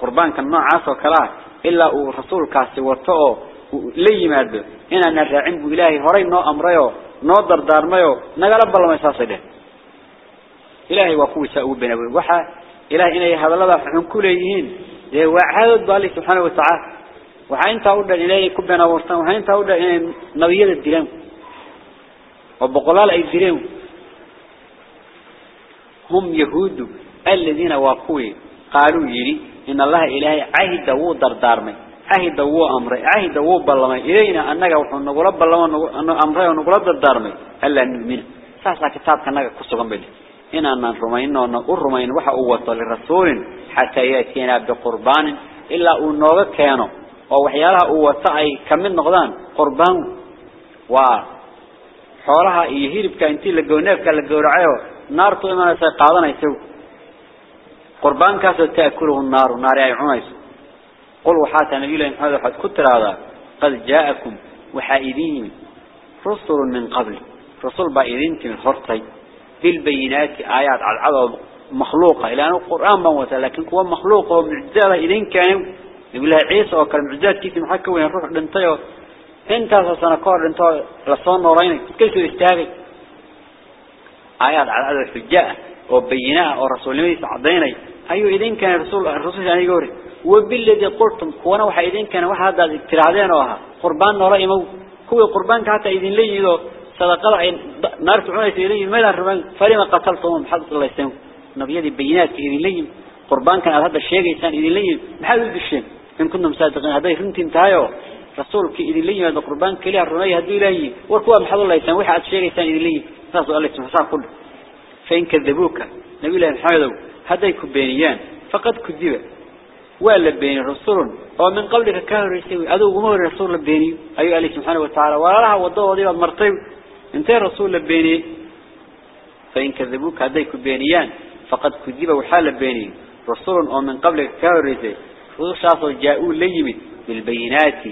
قربان كان نوع عاصو كلاه إلا الرسول كاسي لي ماده إنا نراعين بإلهي هرين نو أمريو نو دردارميو. نقلب الله ما يساسي له إلهي وقوي سأقول بنا. وحا إلهي إنه هذا الله فحن كليهين وعهد بالله سبحانه وتعالى. وحين تقول إلهي كبنا ورسان وحين تقول إن نبيات الدرام وبقلال أي الدرام هم يهود الذين واقوي قالوا يري إن الله إلهي عهد وو دردارمي. عهد وو أمري عهد وو بلمي. إلينا أنك وحن نقول بلما أمري ونقول دردارمي ألا نؤمن. ساسا كتابك أنك كسوغن بلي إن أن رمين أن الرمين وح أوصل للرسول حتى يأتينا بقربان. إلا أنه كانوا ووحيالها أوصعي كمن نقضان؟ قربان. وحولها يهيرب كأنتي لقونيف كالقورعيو نار طويما سيقاضنا يسو قربان كاسو تأكله النار. نار يعونيس قل وحاتا نبي الله محمد وحد كتر هذا قد جاءكم وحائدين رسل من قبل. رسول بائدين من خرطي. بالبينات آيات على العظم مخلوقة. إلى أنه القرآن موت لكن هو مخلوق ومعجزة إذن كان يقول لها عيسى وكان معجزات. كيف محكى وين روح لنطيه انت سنقار لنطيه لصان نورين كيف يستاغي آيات على العظم الحجاء وبيناء ورسول الله سعديني أيو إذن كان الرسول الرسول يعني يقول وبالذي قلتم كوانا وحا كان واحد هذا الترعدين وها قربان نورين مو هو قربان حتى إذن لي يدو صدقاء عين نار تعونيس إليه ما الرمان فلما قتلتهم حضرت الله يسلم نبيادي بينات إذن لي قربان كان هذا الشيء إنسان إذن لي محل بالشيء. إن كنا مصادقين هذا يفهمت انتهايو. رسولك إذن لي هذا قربان كليه الرمي هدو إليه وركوا محل الله يسلم وحد شيء إنسان إذن لي. رسول الله يسلم حصار كله. فإن كذبوك نبي الله محمد هذا يكبينيان فقد كذب ولا بين الرسول ومن قبلك كان يسوي أدو جمهور الرسول البيني أيها الله سبحانه وتعالى. ولا وضوء وضيع المرطب. انت رسول البيني فإن كذبوك هذيك بينيان فقد كذب وحال بيني رسول ومن قبل كارثة وشاف جاءوا ليمت. بالبينات.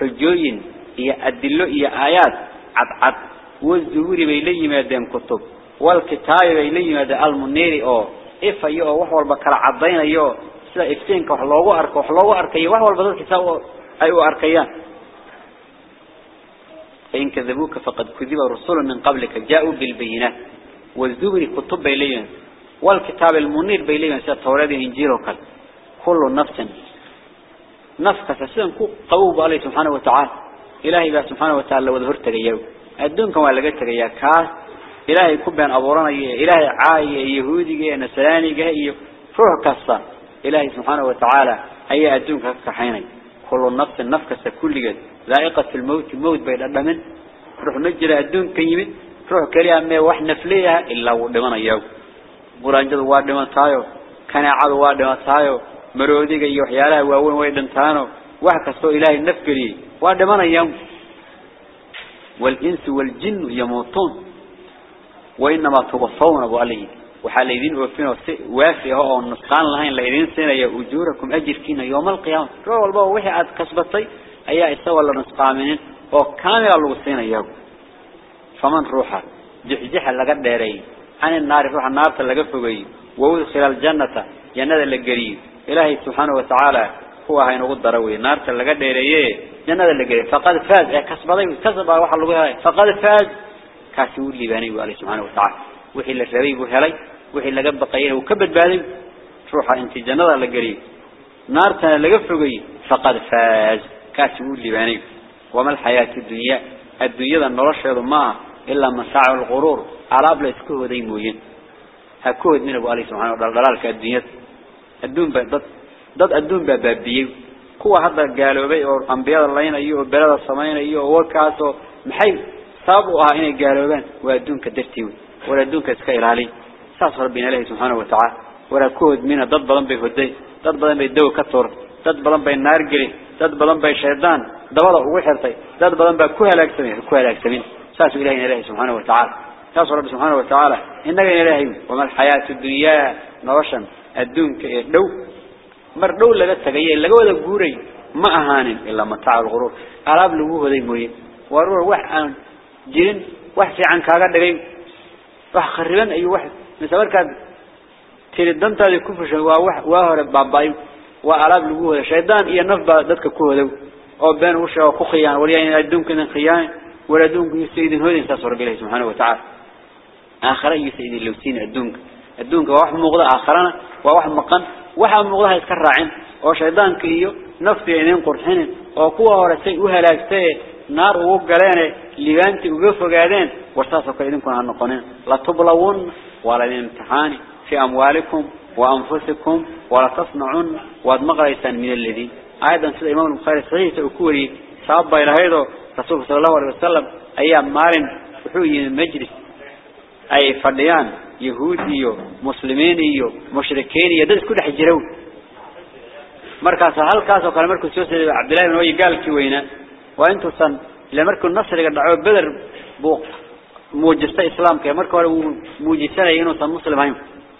حجوين. هي أدلة هي آيات. عد عد والزهور بيلي مادام كتب. والكتاب بيلي مادام المنير أو إفا يو وحوال بكرا عضين يو سلا إفتينك وحلوغو أرك وحلوغو أركي وحوال بدل كتاب أيو أركيان فإن كذبوك فقد كذب رسول من قبلك جاءوا بالبينات والزبر كتب بيليون والكتاب المنير بيليون سيد توراد إنجيل وكل كل نفس نفس كسسين قوب عليه سبحانه وتعالى إلهي بها سبحانه وتعالى وظهر تغيو الدون كما لقيت تغيا كاس إلهي كبان أبورانا إلهي عاي يهودي نسراني روح كسا إلهي سبحانه وتعالى أي أدونك كحيني. كل نفس النفس كل جد ذائقة الموت الموت بين الدمن روح مجرى أدون كيمت روح كريم ما وحنا فليها إلا ودمنا يوم برانجد وادم تايو. كان عاد وادم تايو. مرودي جي وحياله وأول ويدن تانو وحكسو إلهي النفكري وادمنا يوم. والإنس والجن يموتون. وإنما توفون أبو عليه وحال يدين وفينا وافي هو النسقان لهين لإذين سنة أجوركم أجر فينا يوم القيامة. رو البا وحي عاد كسبتي أيها إستوى لنسقامين الله سنة يوم فمن روحه؟ جحجح لقد ديري عن النار روح النار تلقفه وودخل الجنة. جنة اللقري إلهي سبحانه وتعالى هو هين قد روي نار تلقى ديريه جنة اللقري فقد فاز. كسبتي. كسب واحد لقاه فقد فاز. كاسو اللي باني وعليه سبحانه وتعالى. وحي اللي ربيه هلي وحي اللي قد بقيه وكبد بالي روحا انت جنة اللقري نار تلقفه فقد فاز. كاسو اللي باني وما الحياة الدنيا؟ الدنيا النرشة ما إلا مساع الغرور. على بلا اسكوه دي موين. هكوه من أبو عليه سبحانه وتعالى ضلالك الدنيا. الدون ضد ضد الدون بابيه كوا هذا قالوا بي أو أنبياء الله ينأيوه بلد السماين أيوه وكاسو محي صابوا هنا قالوا بان والدون كدرتيوي ولا الدون كسكيل علي ساس ربنا الله سبحانه وتعالى ولا كود من ضد بلن بيهدي ضد بلن بيدو كتور ضد بلن بين نار قري ضد بلن بين شيطان دبلا وحرتي ضد بلن بكوها لاكسمين كوها لاكسمين ساس إلهي إلهي سبحانه وتعالى. ساس رب سبحانه وتعالى إنك إلهي وما الحياة الدنيا نرشا الدون كدو مردو لغا تغيي لغا ودا غوري ما اهان إلا متاع الغرور. lagu hoday mooyee war war wax aan جين وحش عن كاغا دغين واخ خريبان اي أيوة واحد. مثلا كان تير دنتا دي كفشن وا واخ وا هره باباي وا علاب لغو شيطان يا نفبا ددك كولو أو بين وشا أو خيان وريا ان ادونكن خيان ولا دونك سيدن هولين تصور بالله سبحانه وتعالى. اخر اي سيدي لو سين ادونك ادونك واخ موقدا اخرنا وا واخ مقن واخ موقدا هيس كراعين أو شيطان كيو نفتي انين قرحين. أو كو هره سي نار وو غلينه لبانتي وقفوا قادين ورساسوا كإذنكم عن نقنين لا تبلون ولا الامتحان في أموالكم وأنفسكم ولا تصنعون. وادمغريسا من الذين أيضا سيد إمام المخير الصحيح تأكوري صعب إلى هيدو رسول صلى الله عليه وسلم أيام مارن وحوي المجلس أي فرديان يهوديو مسلمينيو مشركينيو دلس كل حجرون مركز هل كاسو كان مركز يوسف عبد الله بن وي قال كي وينه؟ وأنتو سن san ila markuu nasriga dhaco Badr buu muujista islaamka markii hore uu muujisanay inuu san muslim ahayn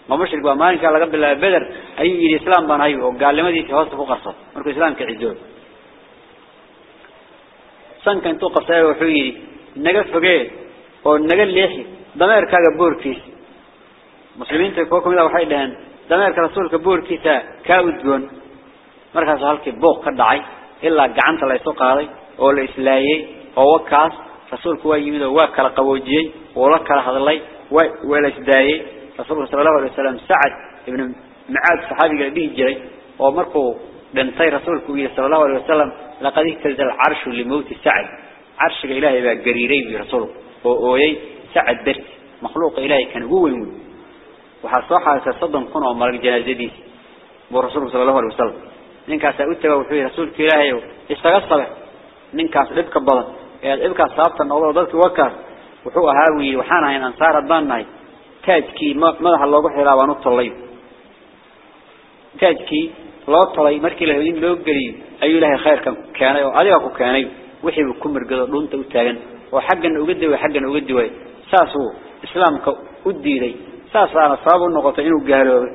ma mushrik waa maalinka laga bilaabay Badr ayuu yiri islaam baan ahay oo gaalnimadiisa hoos ku qarso markuu islaamka ciido sanka intuu qabtay wuxuu yiri naga fogee oo naga leexi dameerkaaga boorkiis muslimiinta koo kamid ah waxay dhaheen dameerka rasuulka boorkiisa ka udgoon markaas halkii booq ka dhacay ilaa oo wakaas rasuulku waa yimid oo waa kala qaboojiyay oo la kala hadlay way wala isdaayay rasuulku sallallahu alayhi wasallam sa'ad ibn mu'aad saxaabiga dhihi jiray oo markuu dhintay rasuulku sallallahu alayhi wasallam laqad iktal arshu li mawt sa'ad arshiga ilaahay baa gariiray bi rasuulku oo ooyay sa'ad darti makhluuq ilaahay kan ugu weyn waxa soo soddon kun oo marag janaazadiis buu rasuulku sallallahu alayhi wasallam ninkaas u tagaa wuxuu rasuulka ilaahay isaga sabe ninkaas dhibka badan ee dhibka sababta noqdo dadkii wakaas wuxuu ahaa wiil waxaan ahayn ansaar adbaanay taajkii madaxa loogu xiraa baan u tolay taajkii loo tolay markii la in loo galiyo ayuu ilaahay khayrkan keenay oo adiga ku keenay wixii ku mirgado dhunta u taagan oo xaggan uga daway xaggan uga diway saasuu islaamka u diiday saasaana sabab u noqotay inuu gaaroobo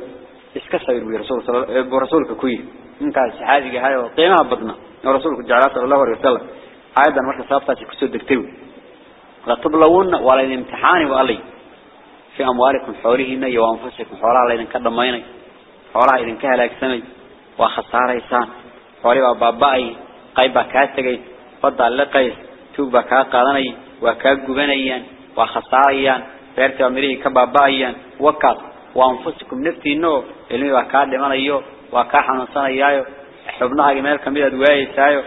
iska sabir wiil rasuulka sallallahu rasuulka ku yiri ninkaas saxaabiga ahaa oo qiimaha badna oo rasuulku jacala sallallahu alayhi wasallam imtixaani wa alay fi amwalikum xoolihiina iyo anfusikum xoolaha la idinka dhamaynay xoolaha idinka halaagsamay waa khasaaraysaan xooli baa baaba'ay qayb baa kaa tagay fadda liqays tuug baa kaa qaadanay waa kaa gubanayaan waa khasaarayaan beertii baa mirihii ka baaba'ayaan wakaas waa anfusikum naftiinoo ilmi baa kaa dhimanayo waa kaa xanuunsanayaayo xubnahaagi meel kamid aad waayeysaayo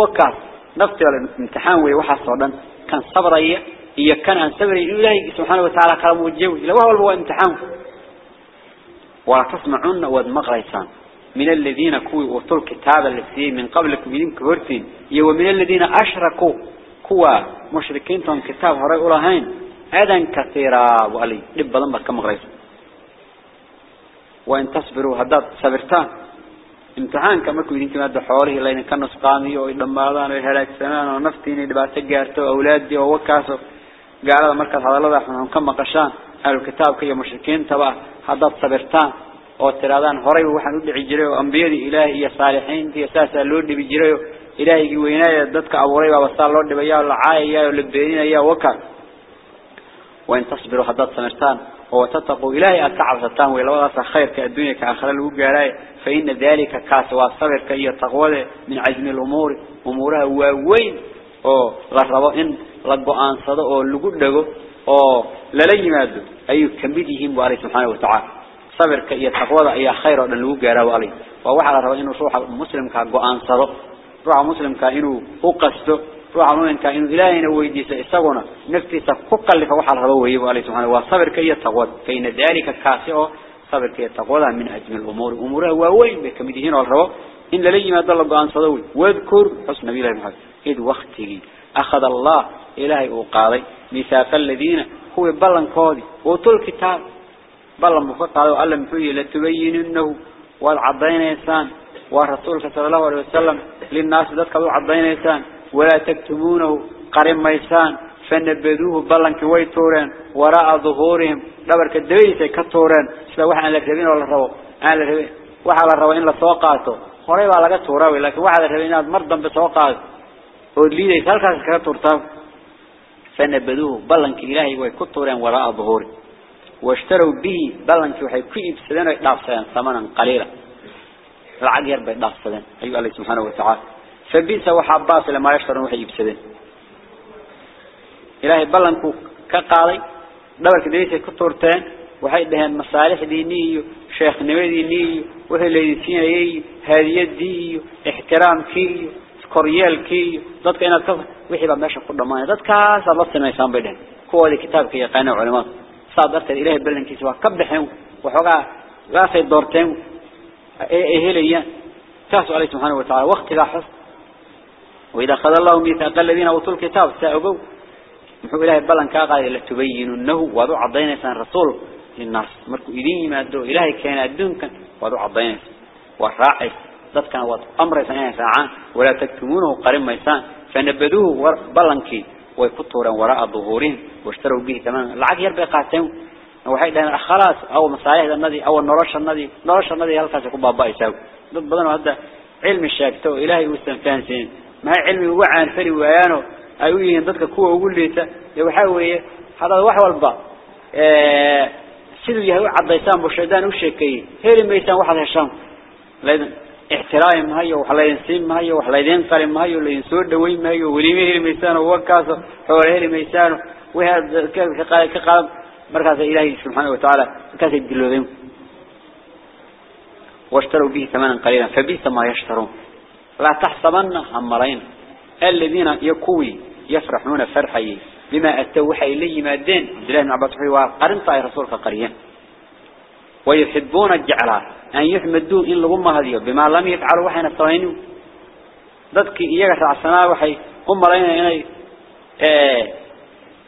wakaas نفسي على الامتحان ويوحى صعبا كان صبر إيه إيه كان عن صبر الله سبحانه وتعالى كلامه وتجوز لو هو هو امتحان. ولا تسمعون من الذين كوي وطو الكتاب اللي من قبلك من كبرتين. يو من الذين أشركوا. كوا مشركين تون كتاب هرأي اولاهين اذا كثيرا وقالي لبا لنبا كمغريسان وإن تصبروا هذا صبرتان. امتحان كما كويدين كما دحوره لين كان نسقامي أو دمادان أو هلاك سنان أو نفتين دباسه غارتو اولادي أو وكاسو قالوا markaad hadalada xun ka maqashaan ahlu kitaabka iyo mushrikiintaba hadad sabirtaan oo tiraadaan horay waxaan u dhici jiray oo ambiyadii ilaahay iyo saalixiintii asaasa loo dhibi jiray ilaahaygi weynaaya dadka abuuray baa wasaa loo dhibaya la caayaya oo la beeninaya waka وإن تصبروا hadad samirtaan وتتقوا إلهي أتعبتان ويلوضع خيرك الدنيا كآخر الوقاراء فإن ذلك كاس وصبرك إيا تقوى من عزم الأمور أمورها ووين أو غربوا إن لقوا أنصدوا أو لقوا لقوا أو للي مادوا أي كمبيدهم بألي سبحانه وتعالى صبرك إيا تقوى إيا خير أن الوقاراء عليه ووحل ربا إنه روح مسلم كأقوا أنصدوا روح مسلم كأنه مؤمنka inuu ilaahayna weydiiso isaguna naftiisa ku qallifa waxa la rabo weeyo Allah subhanahu wa sabirka iyo taqwad kayna dalika kaasi oo sabirka iyo taqwada min ajmal umur umuraha waaweyn bay kamid yihiin oo rabo in la yimaado la go'aansado way wadkur xusna billahi muhammad id waqtigi akhad Allah ilaahay uu qaaday misaaq alladina huwa ballankoodi oo tul kitaab ballan muka qaado alla muxuu yeelay tubayinahu wal cadaynaysan wa rasuulka sallallahu alayhi wasallam linnaas dadka u cadaynaysan ولا تكتمونه قرم ميسان فنبذوه بلنك ويتورين وراء ظهورهم. دبرك الدبيسة كتورين واحد على الربين ولا الروا على الربين واحد على الروا إلا سوقاته. قريب على كتوراوي لكن على الربين مرضا بسوقات وليد يسألك كتورتاو فنبذوه بلنك إلهي ويكتورين وراء ظهورهم. واشتروا به بلنك وحي كيب سدين ويدافسين ثمنا قليلا. العقير بيدافسين أيها الله سبحانه وتعالى. فبيس وحباس لما يشترون وحي يبسدين إلهي بلنكو كقاضي دورك ديسي كتورتين وحي دهان مصالح ديني شيخ نويديني وحي اللي سيني هذه دي احترام كي كوريال كي ضدك إنا كفر وحي بماشا قد ما ضدك الله سنة يسان بيدين كوا دي كتابك يقانا علماء. صادرت الإلهي بلنكي سوا كبحين وحقا غاسي الدورتين إيه ليان كاسو عليه سبحانه وتعالى وقت لا حص وإذا خذ الله ميثاق الذين أوتوا الكتاب سأقوا محو إلهي بلن كاقا لتبيننه وضع عضينا سان رسول للناس. مركو إذين ما أدو إلهي كان أدون كان وضع عضينا والراعي ضد كان وضع أمر سنين ساعان ولا تكتمونه قريم ميسان. فنبذوه بلنكي ويكتورا وراء ظهورهم واشتروا به تماما العقل يربي قاتهم وحيد خلاص أو مصالح النادي أو النرش النادي نرش النادي يكون بابا يساوي ضد بدنا هذا علم الشاكتو إلهي واستنفانسين ما علمي وعان فري ويانو أيوين ضدك كوه وقول لي وحاوي هذا واحد والبا. ااا سيدو يهوي عضيسان بشيدان وشيكي. هيري ميسان واحد هشام. لأن احترام هاي وحلاين سيم هاي وحلاين قرم هاي ولين سود دوين هاي وليمه هيري ميسان ووكاسو حول هيري ميسان وهذا كقال مركز إلهي سبحانه وتعالى كاس يدلوهم واشتروا به ثمنا قليلا فبيث ما يشترون. لا تحسبن همرين الذين يكوي يفرحون فرحي بما أتوحى إليه مادين جلال بن عباس حيوار قرن طائر رسولك قريا ويحبون الجعل أن يحمدوا إن لهم هذه. بما لم يفعلوا وحين الصوين ذاتك إياك رعسنا وحي. هم رأينا إني آه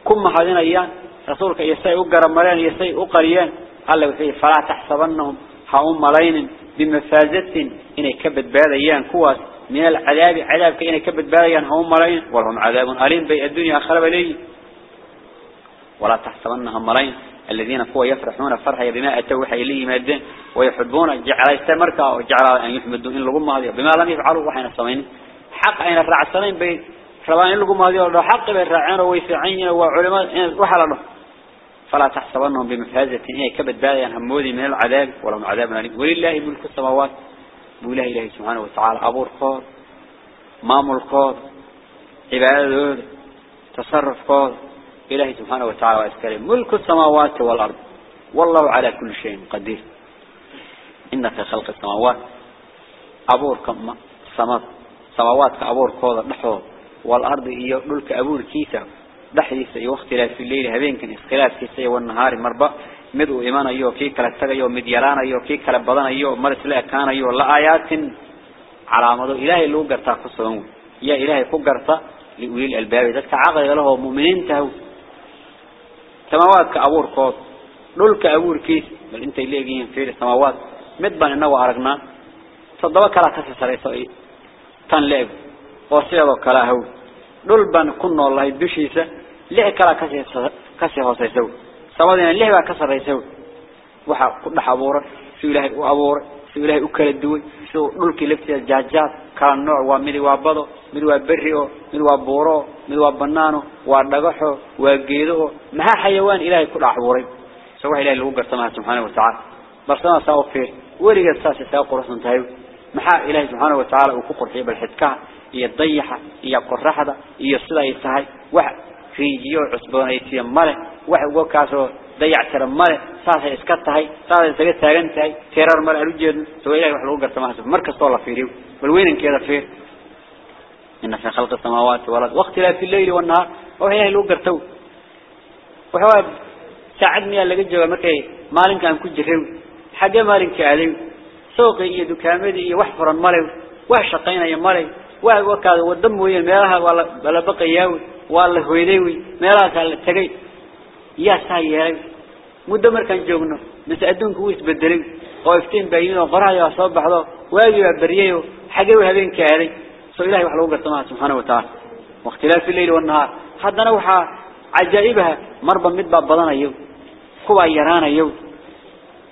كم هذين أيام رسولك يسي أقرم مريان يسي أقريان. قال له فلا تحسبنهم. هم ملايين بمفازة. إني كبد بعد أيام كواس. من العذاب عذاب كأن كبد باليان هم مرين ولهم عذاب أليم بي الدنيا أخرب لي ولا تحسبنهم مرين الذين كوا يفرحون فرحا بما أتوحى إليه مادين ويحبون جعل يستمرك وجعل أن يحمدوا إن لهم هذه. بما لم يفعلوا وحين السمين حق أين فرع السمين بي ربان لهم هذه. ولا حق بالرعين ويفعين وعلماء وحل له. فلا تحسبنهم بمفازة هي كبد باليان همودي من العذاب. ولهم عذاب أليم ولله ملك السماوات. بوله إلهي سبحانه وتعالى. أبور قاد مامل قاد عبادة تصرف قاد إلهي سبحانه وتعالى وأسكره ملك السماوات والأرض. والله على كل شيء قدير. إنك خلق السماوات. أبور كما سماوات سماوات كأبور قاد نحو والأرض يقولك أبور كيسا. دحديث واختلاف في الليل هبين كان اختلاف كيسا والنهار مربع. مد إيمان أيوه كي كلا تجيو مد يران أيوه كي كلا بدن أيوه مرس لا كان أيوه لا آيات على مدو إلهي لو قرطا قصهم يا إلهي فقرطا لأولي الألباب. ذلك عقل له مؤمنين تهو. سماوات كأبور قوت دول كأبور كيس بل إنت إليقين في السماوات. مدبان إنه عرقنا صدوا كلا كسي سريسا تان لعب وصيادو كلا هو. دول بان كنا الله بشيسة. ليه كلا كسي كسي طبعاً الله كسر يسوي وح كل حبورة سو له أبورة سو له أكل الدوي سو نورك لبسي الجاجات كان نوع وامري وابدو مري وبريو مري وبورو مري وبنانو وارنجحو وجيدو ما حيوان إلهي كل حبورة سو إلهي اللي هو قسمه سبحانه وتعالى برسنا سافر وري قصص ساق رسم تايو ما إلهي سبحانه وتعالى وفقر في بالحدكة يضيحه يقرحه يصلي صحي واحد cusboonaysiya male wax uga kaasoo dayac tira male saas ay iska tahay saas ay isaga taagan tahay tirar male alu jeedo soo ilaahay wax lagu gartama markastoo la fiiriyo bal weynankeeda fiir إن في خلق السماوات والأرض واختلاف الليل والنهار وهي لو قرتو وحواب ساعدني اللي جوا مركي مالن كان كجريو حاجة مالن كعليو سوقي إيه دكامدي إيه وحفر المالي وحشقين يا مالي وكذا والدم ويا مالها ولا ولا بقي ياوي ولا هويديوي مالها كان تجي يا ساير مدمر كان جوجنا بس أدون كويس بدري قافتين بينه وقرأ صباح هذا واجي بريئه حاجة وهذين كعلي سو إلهي وحلو قرطمها سبحانه وتعالى واختلاف الليل والنهار حتى نوحى عجائبها مربا مدبا بضانا يو كوا يرانا يو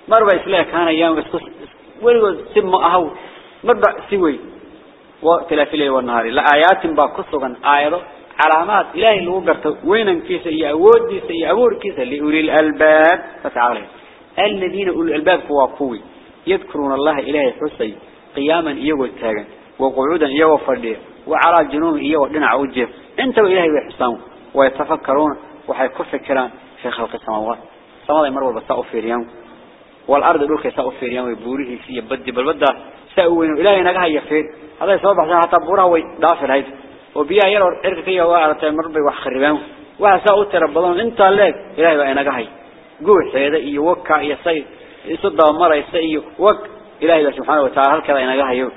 مربا إسلاء كان أيام بسكس ولو سم أهو مربا سوي واختلاف الليل والنهار لآيات با قصغا آيات علامات إلهي لو قرطو وين كيس إيا أودي سيا أبور كيس لأولي الألباب فتعالى الذين أولي الألباب كوا قوي يذكرون الله إلهي حسي قياما إيوه التاغن وقعودا إياه وفردية وعلى الجنوب إياه ودنع وجه انت وإلهي ويحسنون ويتفكرون وحيكون فكران في خلق السماوات. السماوات يمروا بساء فيريان والأرض دولك يساء فيريان ويبوريه يبدي بالبدا سأوين إلهي نقها يفير هذا بحثنا حتى بورها ويدافر هيد وبيها يرى عرق فيها وعلى مربي وحخربان. وهساء تربضون انت لك. إلهي بأي نقها قوح سيدا إيه وكا يسي يصد ومرة يسي وك. إلهي سبحانه وتعالى. هل كذا ينقها يوم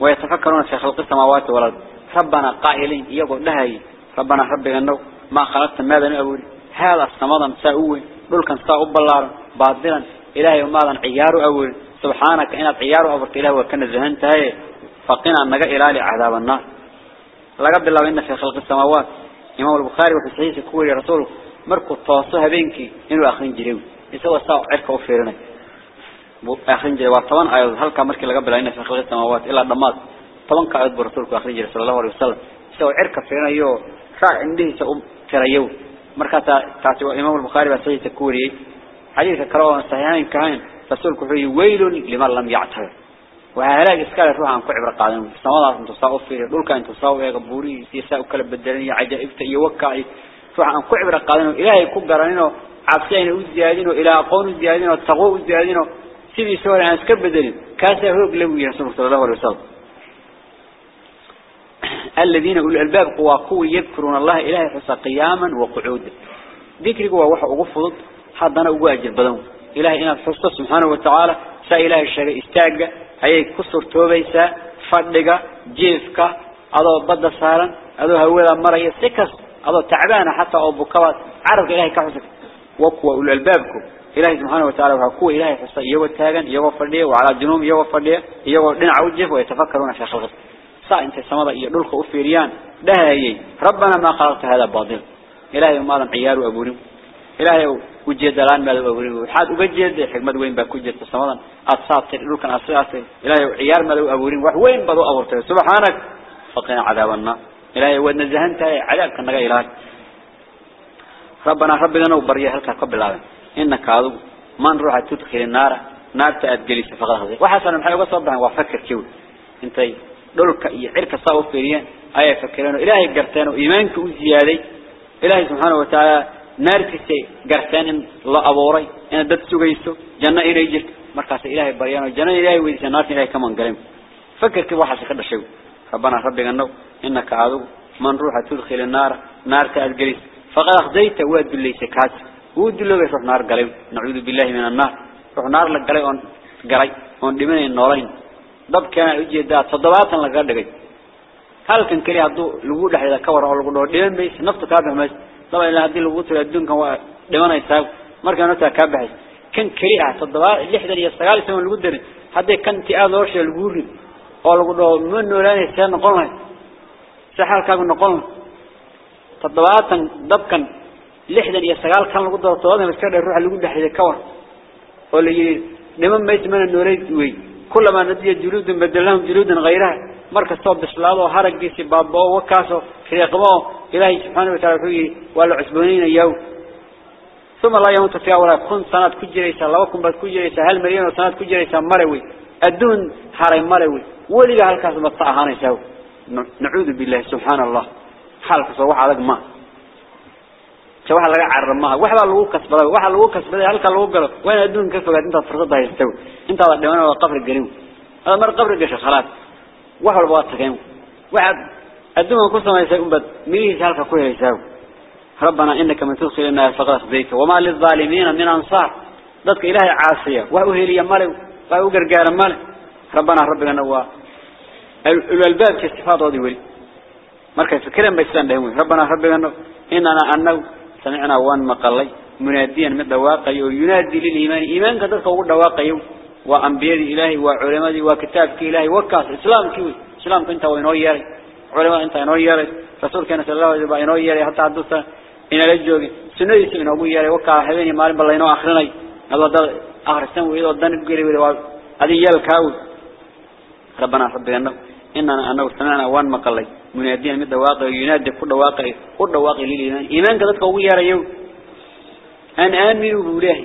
ويتفكرون في خلق السماوات والأرض. ربنا قائلين. يقول لهي. ربنا ربنا النو ما خلقت ماذا نقول هذا السماء مساوي دول كان ساء بلار. باطلا إلهي وماذا عيار أول سبحانك إن عيار أبرت إله وكان زهنت هاي فقنا أنك إلالي عذاب النار. لقد الله إن في خلق السماوات. إمام البخاري وفي صحيح كوري رسوله مركو التواصلها بينك إنه أخرين جريو يسوى ساء عركة وفيرنا. أخرين جري وطبعا أيضا كان مركي لقبل أين في خلق السماوات؟ إلا الضمات طبعا كأيضا برسولك أخرين جري صلى الله عليه وسلم. سوى عركة فينا يو فاع عنده سأم تريو مركا تاتي إمام البخاري بسيط تكوري حديث كراوة صحيحين كهين. رسولك فيه ويل لمن لم يعتبر وهلاك إسكال روح عن كعب رقادم السماوات أنت صاوف فيه دولك أنت صاوف يا غبوري سيساء كلب بدلني عجائبت يوكعي روح عن كعب رقادم إلهي كبرانينو عبسين وزيادينو إلى قون وزيادينو التقوى وزيادينو سيدي سوري عن اسكب بدلين كاسا هوق لوي رسول صلى الله عليه وسلم. الذين أولي الباب قوى قوي يذكرون الله إلهي حسا قياما وقعودا. ذكر قوى وحا أغفض حدنا أواجر بدون إلهي إنا الحسطة سبحانه وتعالى. سا إلهي الشيء استاق أي كسر توبيسا فردق جيفك أضو بدا سارا أضو هولا مرأي سكس أضو تعبانا حتى أو بكوات. عرف إلهي كحسك وقوى أولي البابكم. إلهي سبحانه وتعالى وحكوه إلهي حصى يوى التاغن يوى فردية وعلى الجنوب يوى فردية يوى دنع وجه ويتفكرون في خلقه. صا انت السماء يدلك أفيريان دهي ربنا ما خلقت هذا باطل. إلهي ماذا عيار وأبوريم. إلهي وجه دلان ماذا أبوريم وحاد وجد حكمة وين باكوجة السماء أتصاب تلك أصيات إلهي عيار ماذا أبوريم وين بدو أبورته سبحانك. فقنا عذاب النار. إلهي ونزهنت عذاب كنغا إلهي. ربنا ربنا وبريه هلك قبل العالم. إنك هذا من روح تدخل النار. نار تأدجلس فقط هذا وحسنا محيو صبحا وفكر كيو. أنت دولك عرك صاو فيريان. أي فكرانو إلهي قرتانو إيمانك وزيادي إلهي سبحانه وتعالى نار تسي قرتان إن الله أبوري. إن دد سوغيسو جنة إلهي مركز إلهي بريانو. جنة إلهي ويسي نار إلهي كمان قريم. فكر كيف وحسي كده شو ربنا ربنا النو إنك هذا من روح تدخل النار. نار تأدجلس فقد أخذيت واد ليس كاس وود له يروح نار قليل نعوذ بالله من النار. روح نار لك قليل on قليل on دمين النورين. ضب كان toddobaatan laga dhigay halkan kaliya haduu lagu dhaxayda ka war oo lagu dhoo dhiman bay nafta ka baxmay طبعا إلا هدي الوطر الدنك ودمانا يساب مركا نتا كابعي كان كريعة تضباء اللحظة يستغالي سنو القدر حتى كان تقاد ورشة القرر قال قد من ولان يستغال نقلها سحال كابو نقلها تضباءة ضبكا اللحظة يستغال كان القدر وطوادا مسكرة الروح اللي قد حيث كور قولي لمن ما يتمنى النوري وي جلود بدلهم جلود غيرها مركز طوب بسلاة وحرق ديسي بابا وكاسو كريقبا إله سبحانه وتعالى والعسبونين يو. ثم الله يوم تتعاورا كن سنة كجريسة الله وكن بات كجريسة هل مريان وسنة كجريسة مروي. الدون حرين مروي. وليه هل كاسم الطاهان يساو نعوذ بالله سبحان الله. خلق صوح على ما سوح على عرمها. وحبا لغو كسب الله. وحبا لغو كسب الله. هل كان لغو قرر وين الدون كسب الله انت فرصة ده يستو انت الله دمانا وقفر القريم هذا مر قفر القشة خلاص. وحبا لغو التكيم وحبا adduun ku samaysay umbad miliis halka ku helaysaa ربنا إنك من تدخل النار فقد خزيت وما للظالمين من أنصار. ذاتك إلهي عاصية. وأهلي مالي وأقرقار مالي ربنا ربنا نوا الباب كاستفاض وذي ولي. مركز فكرا بيسلام بهم ربنا ربنا إننا أنه سمعنا وان مقلي مناديا من دواقي وينادي للإيمان. إيمان كذلك هو دواقي وأنبياء إلهي وعلماء وكتابك إلهي وكاس. إسلام كيوي إسلام كنت وينو ياري علماء انت وينو ياري رسول كان صلى الله عليه وسلم وينو ياري حتى عدوسا إن لجوغي سنة يسمين أبو ياري وكا حبيني مالين بالله ينو آخرني الله دل آخر السنة وإذا وداني بقيري وإذا هذه يالكاوي ربنا ربنا إننا أنه سمعنا وان مقلي. مناديا من دواقع ينادي كل واقع كل واقع للإيمان إيمان كذلك هو يرى أن آمنوا بوله.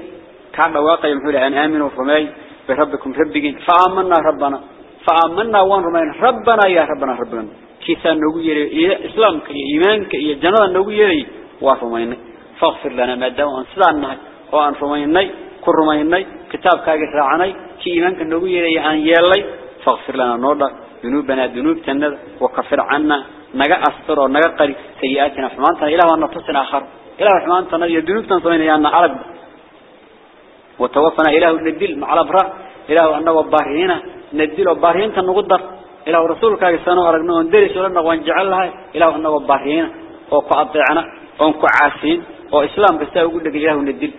كان واقع يمحول أن آمنوا فماي. بربكم ربكم. فآمنا ربنا. فآمنا وان رمين. ربنا يا ربنا ربنا. كيسان نقول يري إسلام كي إيمان كي جنة نقول يري وافرمين فاغفر لنا ما دام أن سلامنا وأن رميني كل رميني كتاب كاجس رعني كي إيمان كي نقول يري أن يلي فاغفر لنا نورنا ذنوبنا ذنوب تند وكفر عنا نجا أستر ونجا قري سيئاتنا حمانتنا إله وأن تصل آخر إله حمانتنا يا ذنوب تنصمين يا عرب وتوفنا إله ندل مع الأبرار إله أنه وبارهنا ندل وبارهين تنقدر إله رسولك يسانو أرجنا وندرس ولنا ونجعلها إله أنه وبارهنا وقعطعنا ونكعاسين وإسلام بس يقول لك إله ندل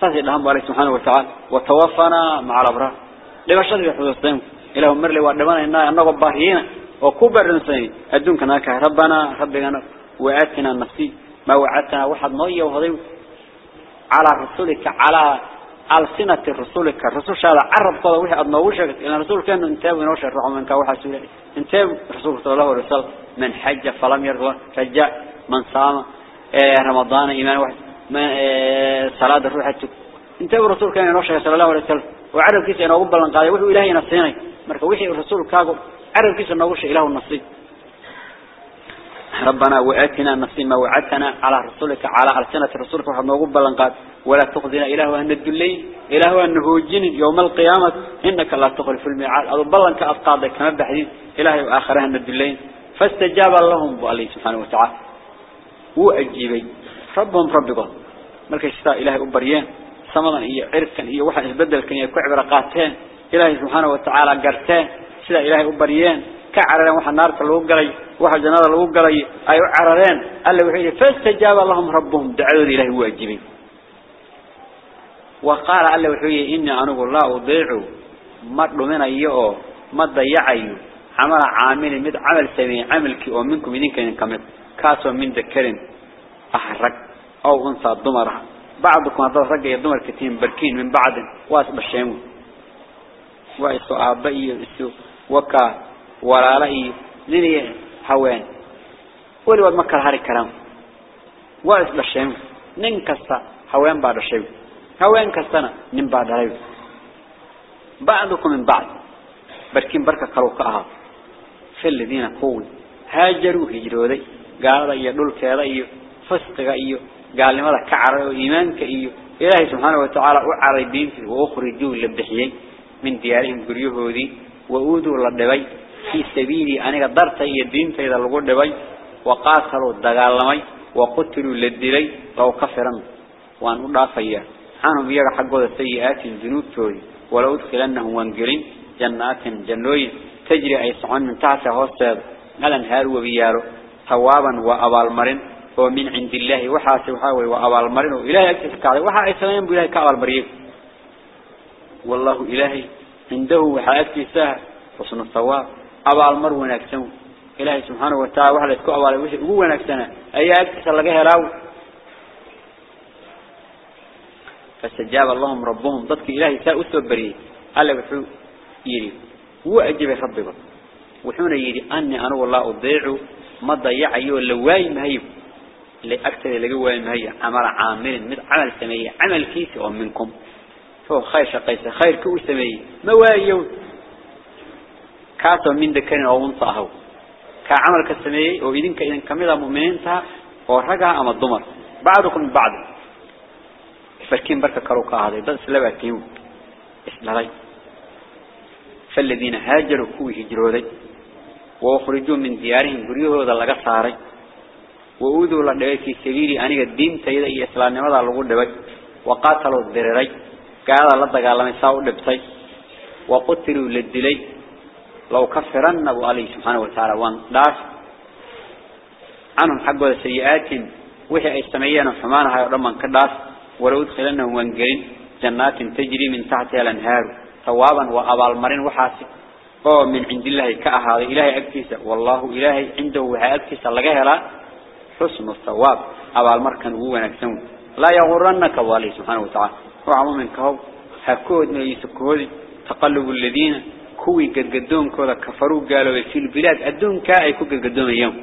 ساسي لهم بارك سبحانه وتعالى. وتوفنا مع الأبرار. لما شد يحدثهم إله مرلي وعدمنا إنا أنه باهينا وكبر نسين أدونك ناك ربنا ربنا وآتنا النفسي ما وعدتنا واحد نوية وهذي. على رسولك على ألسنة رسولك الرسول هذا عرب قال وحي أدنوشك إن الرسول كان انتاب ونوشك رحمه منك وحا سوري انتاب رسول صلى الله عليه وسلم من حج فلم يرضى رجاء من صام رمضان إيمان واحد. من صلاة روحته انتاب الرسول كان ينوشك صلى الله عليه وسلم. وعرب كيس أنا أقبل أن قال وحي إلهي نصيني. marka wixii rasuulkaagu arabkiisa noogu sheegay ilaahu nasiib ربنا وآتنا نصيب ما وعدتنا على رسولك على ألسنة رسولك وحد نوغب بلنقات ولا تخذنا إله أن الدلي إله أن نهوجين يوم القيامة. إنك لا تخلف الميعاد. أدو بلنك أفقادك كما بحديث إله آخرها أن الدلين فاستجاب اللهم عليه سبحانه وتعالى. هو أجيبي. ربهم ربهم مركز شتاء إله أبريان. سمضا إيه عرفكا إيه واحد يبدل كان يكوع برقاتين إلهي سبحانه وتعالى قرتين. سيدا إلهي أبريان. كعررين. وحا النار لو قلي وحا جنار لو قلي أي عررين. فاستجاب اللهم ربهم. دعوا إلهي واجبين وقال ألا وحيد إني أنه الله أضيع مطلو من أيهو مد يعيو عمل عامل مد عمل سمي عملك ومنكم إذنك إنكم كاسو من ذكر أحرق. أو أنثى الضمرة بعضكم هذا رجع الضمر كتير بركين من بعد. واسب الشيمون وإسو آبائي إسو وكا ولالي لني هوان ولي واد مكة هاري كلام وإس بشيم نين كستا هوان بعد الشيء هوان كستنا نين بعد هاي. بعضكم من بعض. بركين بركة قلوقها في الذين قول. هاجروا هجروا ذي قال ذي يدل كذا إيو. فسق إيو. قال لماذا كعر إيمانك إيو. إلهي سبحانه وتعالى أعرى الدين وأخرجوا للبحيين. من ديارهم قريهودي وأودوا للدبي في سبيلي أنا قدرت هي الدين فإذا لقول دبي. وقاتلوا الدقالمي وقتلوا للدلي. لو كفرا وأن أضافيا عنهم يرى حقه السيئات الذنوب توري ولو أدخلنهم وانقرين جنات جنوين تجري أي صعون من تحت هوستاد الانهار وبيارو. ثوابا وأبا المرن ومن عند الله وحاسي وحاوي وأبا المرن وإلهي أكتسك عليه وحا إسلام بإلهي كأبا المريم والله إلهي عنده وحاكي ساه حسن الثواب. أبا المر ونكسن إلهي سبحانه وتعالى وحلا تكو أبا المر ونكسن أي أكتس لقاه راو. فاستجاب اللهم ربهم. ضدك إلهي ساء أسبري قال وحو يري هو أجب ربي وحونا يري أني أنا والله أضيع ما ضيع أيوه اللواي مهيب. اللي أكثر اللي جواي مهيب. عمل عامل من عمل سمية عمل كيس منكم. فهو خير شقيس. خير كو سمية موايو كاتو من ذكرين أو منصهو كعمل كسمية وإذن كإذن كمذا مؤمنين تها. ورجع أما الضمر. بعضكم بعض. فالكين بركة كروكا هذا بس لبعتيو إسلالي. فالذين هاجروا كوي هجروا ذي وأخرجوا من ديارهم قريوه ذا لغا صاري وأوذوا لدوي في سبيلي أنيق الدين تيدا إي إسلام نمضى لغو دوي وقاتلوا الضرري قال الله قال من ساو دبتي وقتلوا للدلي لو كفرن أبو عليه سبحانه وتعالى وان داش عنهم حقوا سيئات وحي أي وحمانها يرمان كداش ولو دخلنا وانقرن جنات تجري من تحتها الأنهار ثوابا وأبال مرن وحاسي. أو من عند الله كأهال إلهي اكتسا والله إلهي عنده وحي اكتسا لقهلا حسن الثواب. أبال مركن ووان اكتسون لا يغرنك والي سبحانه وتعالى. وعمو من كهو. هكود نيسكوذ تقلب الذين كوي قد قدوم كوذا كفروا قالوا في البلاد. قدوم كاي كو قد قدوم اليوم.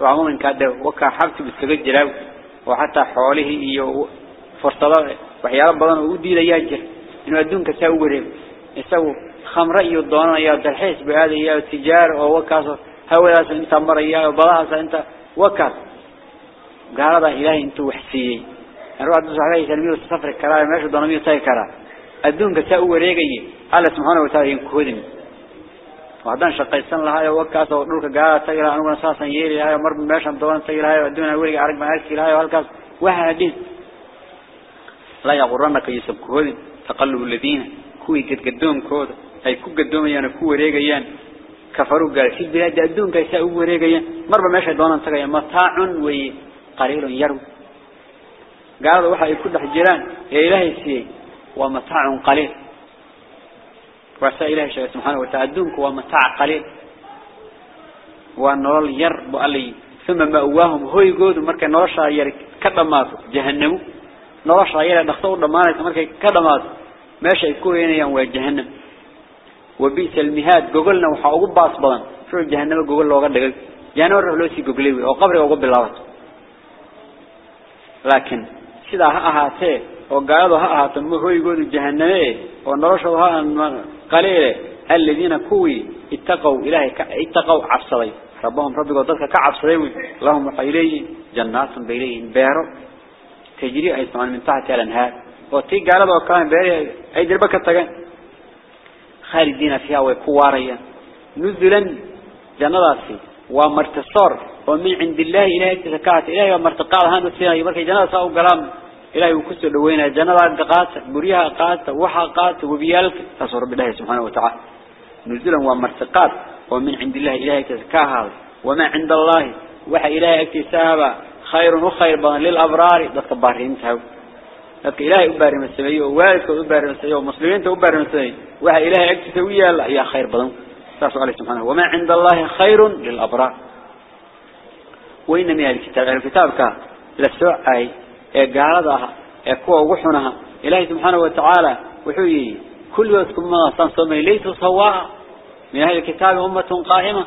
وعمو من كهده وكا حبت بسكت جلاب. وحتى حواله أيوه badan oo u diidayaa jir inuu adduunka saa u wareego isagu خمرة يضون يا درحيس بهذا يا تجار أو وكاس هواس أنت مر يا بلاس أنت وكاس. قال هذا إلهي أنت وحسي. الروح دوس عليه سلمي وسفر الكلام ماشي ضنمي تاي كلام الدون كسأو ريجي الله سبحانه وتعالى ينكودني. وعدان شقيسان لها يا وكاس ودولك قال تيرا أنا أساسا يري هاي مر ماشي ضوان تيرا هاي الدون أولي عرق ما أركي هاي وهالكاس. وهادين لا يغرنك يسب كودين تقلب الذين كوي قد قدوم كود ay ku gadoomayaan ku wareegayaan kafaru gaarsi bilaad adduunka ay u wareegayaan marba meesha doonaan tagayaan mataacun way qaliilun yaru gaarada waxa ay ku dhex jiraan ee ilaahay siiyay waa mataacun qaliil wasa ilaahay sheegay subhanahu wa ta'ala adduunku waa mataac qaliil waa nolol yar bu alay thumma ma'waahum hoygoodu markay nolosha nolosha yar dhaqso u dhamaanayso markay ka dhamaato meesha ay ku weynayaan waa jahannam. وبئس المهاد جوجلنا وحاقوب باص بدن شو جهنم جوجل لوجا دقل جهنم رحلوسي جوجلي أو قبر لوات لكن سيدا ها هاته وقالوا ها هاته هو يقول جهنم ونرشوا ها قليل الذين كوي اتقوا إلهي اتقوا عبصري ربهم ربي قدرك كعبصري لهم حيلي جنات بيلين بيرو تجري أي من تحت الأنهار وتي قالوا كان بيري أي دربك التجان خالدين فيها ويكواريا نزلا جنراسي ومرتصر ومن عند الله إلهي تزكاة إلهي ومرتقال هانو فيها يبرك جنراسا وقلام إلهي وكسر لوينا جنرا قات مريها قات وحا قات وبيالك. تصور بالله سبحانه وتعالى. نزلا ومرتقال ومن عند الله إلهي تزكاها. وما عند الله. وحا إلهي اكتسابا خير وخير بان للأبرار. دك بارين تهو دك إلهي أبارم السمية ووالك أبارم السمية ومسلمين تأبارم السمية وها إلهي أكتوية لا يا خير بان رسول الله سبحانه. وما عند الله خير للأبرار. وإنما الكتاب. كتابك لسوء أي إيه قاعدها يكوى إيه وحنها. إله سبحانه وتعالى وحيي كل يوم ما صنصم إليه سواء. من أهل الكتاب أمة قائمة.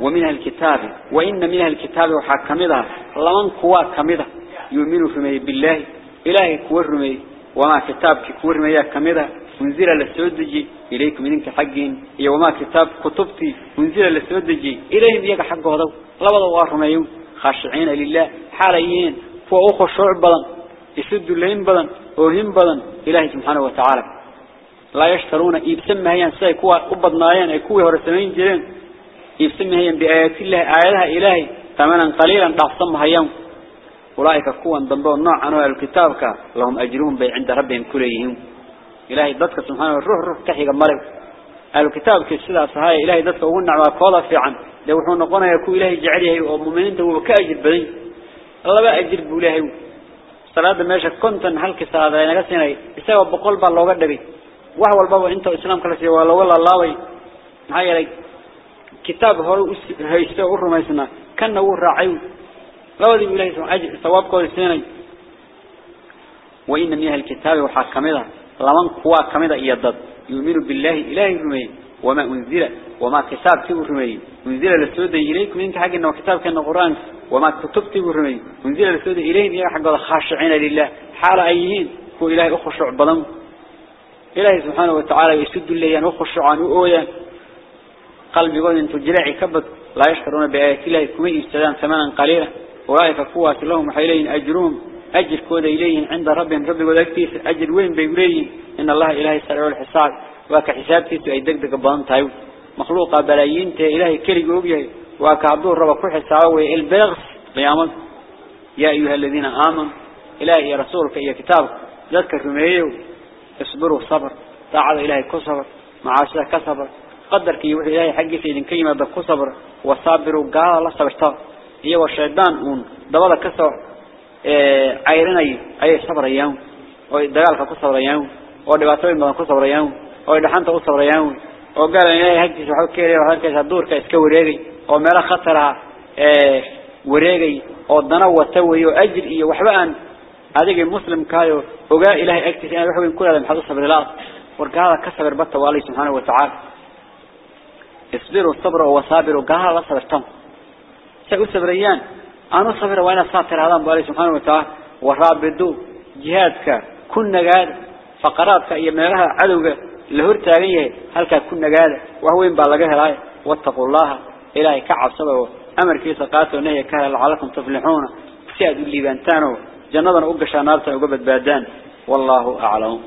ومن الكتاب وإن من الكتاب وحكمها لمن كوا كمده يؤمن في بالله إلهي كورمي وما كتابك كورمي كمده منزل للسودجي إليكم منك حقين إيه وما كتاب كتبتي منزل للسودجي إليهم يقع حق هذا لبضا وارميون خاشعين لله حاليين فأخو شعب بضا يسدوا اللين بضا وهم بضا إلهي سبحانه وتعالى. لا يشترون يبسمها هيان ساي كوا قبض نايان أي كوا هرسمين جرين يبسمها هيان بآيات الله آياتها إلهي. ثمنا قليلا ضعصم هيام. أولئك كون ضمبوا النوع عنه الكتاب لهم أجرهم بي عند ربهم كليهم. إلهي ضدك سبحانه الروح روح كحيق مرض الكتاب كالسلة صحيح. إلهي ضدك أقول نعم قوضة في عن. لو حون قنا يكون إلهي جعله ومؤمنين تو كأجر بدي الله بقى أجر بإلهي صلاة ماشى كنت هلك صلاة أنا قسنا يسوى بقول بالله قد بي وهو الباب أنت إسلام كلا سوى ولا ولا الله هاي لك كتاب هو هيستوى الرميسنا كان هو الرعيو لو ذي إلهي أجر ثواب قول سنين وإن من الكتاب وحكمها لمن قوى كمدا يدد يؤمن بالله إله الرمي وما أنزل وما كتاب تبو الرمي أنزل للسود إليكم إنك حق إنه كتاب كان قرآن. وما كتب تبو الرمي أنزل للسود إليهم يا حق خاشعين لله. حال أيهين. هو إله أخشع بضم إله سبحانه وتعالى يسد اللي أن أخشع عن قلب يقول أن تجرعي كبت لا يشكرون بآيات الله كمي يستدام ثمانا قليلا. أولئك قوات لهم حيلين أجرهم أجر كود إليهم عند ربهم. ربي وذكتيس أجر وين بيقولين إن الله إلهي سرع الحساب. وك حسابتي أي دق دق بان تايو. مخلوق بلايين تي إلهي كل جوبيه وك عبدو الرب كل حساب البغس قيامة يا أيها الذين آمنوا إلهي رسولك يا كتاب ذكر رميه اصبروا صبر. تعالى إلهي كصبر معاشرة كصبر قدر كي وإلهي حق سيدن كيما بكو صبر وصابروا قال الله صبرته هي والشيطان هون دبالة كسر عيرين أي أي صبر أيام ودقالك كو صبر أيام ودباتوين بكو صبر أيام ودحانت كو صبر أيام وقال إلهي حق سيدن حكيري وحان كيسا دور كيسا وريغي وميلا خطرها وريغي ودنا وتوي وأجر إيه وحبا أن هذا المسلم كايو وقال إلهي أكتسي أنا بحبين كل هذا محضر صبر الله وقال كسر بطة والي سبحانه وتعالى wa sabiru gaha la sabirtan say u sabrayaan أنا صبر وأنا ساتر هذا بالله سبحانه وتعالى. ورابدو جهادك. كنا جاد فقراتك أي مالها عدوك لهور تاغيه هل كنا جاد وهو إن بالجه راي واتقوا الله. إلهي كعب صبره. أمر كيس قاتل نهي كهل عليكم تفلحون. سيادوا اللي بانتانوا جنة أقشى نارتا وقبت بادان. والله أعلم.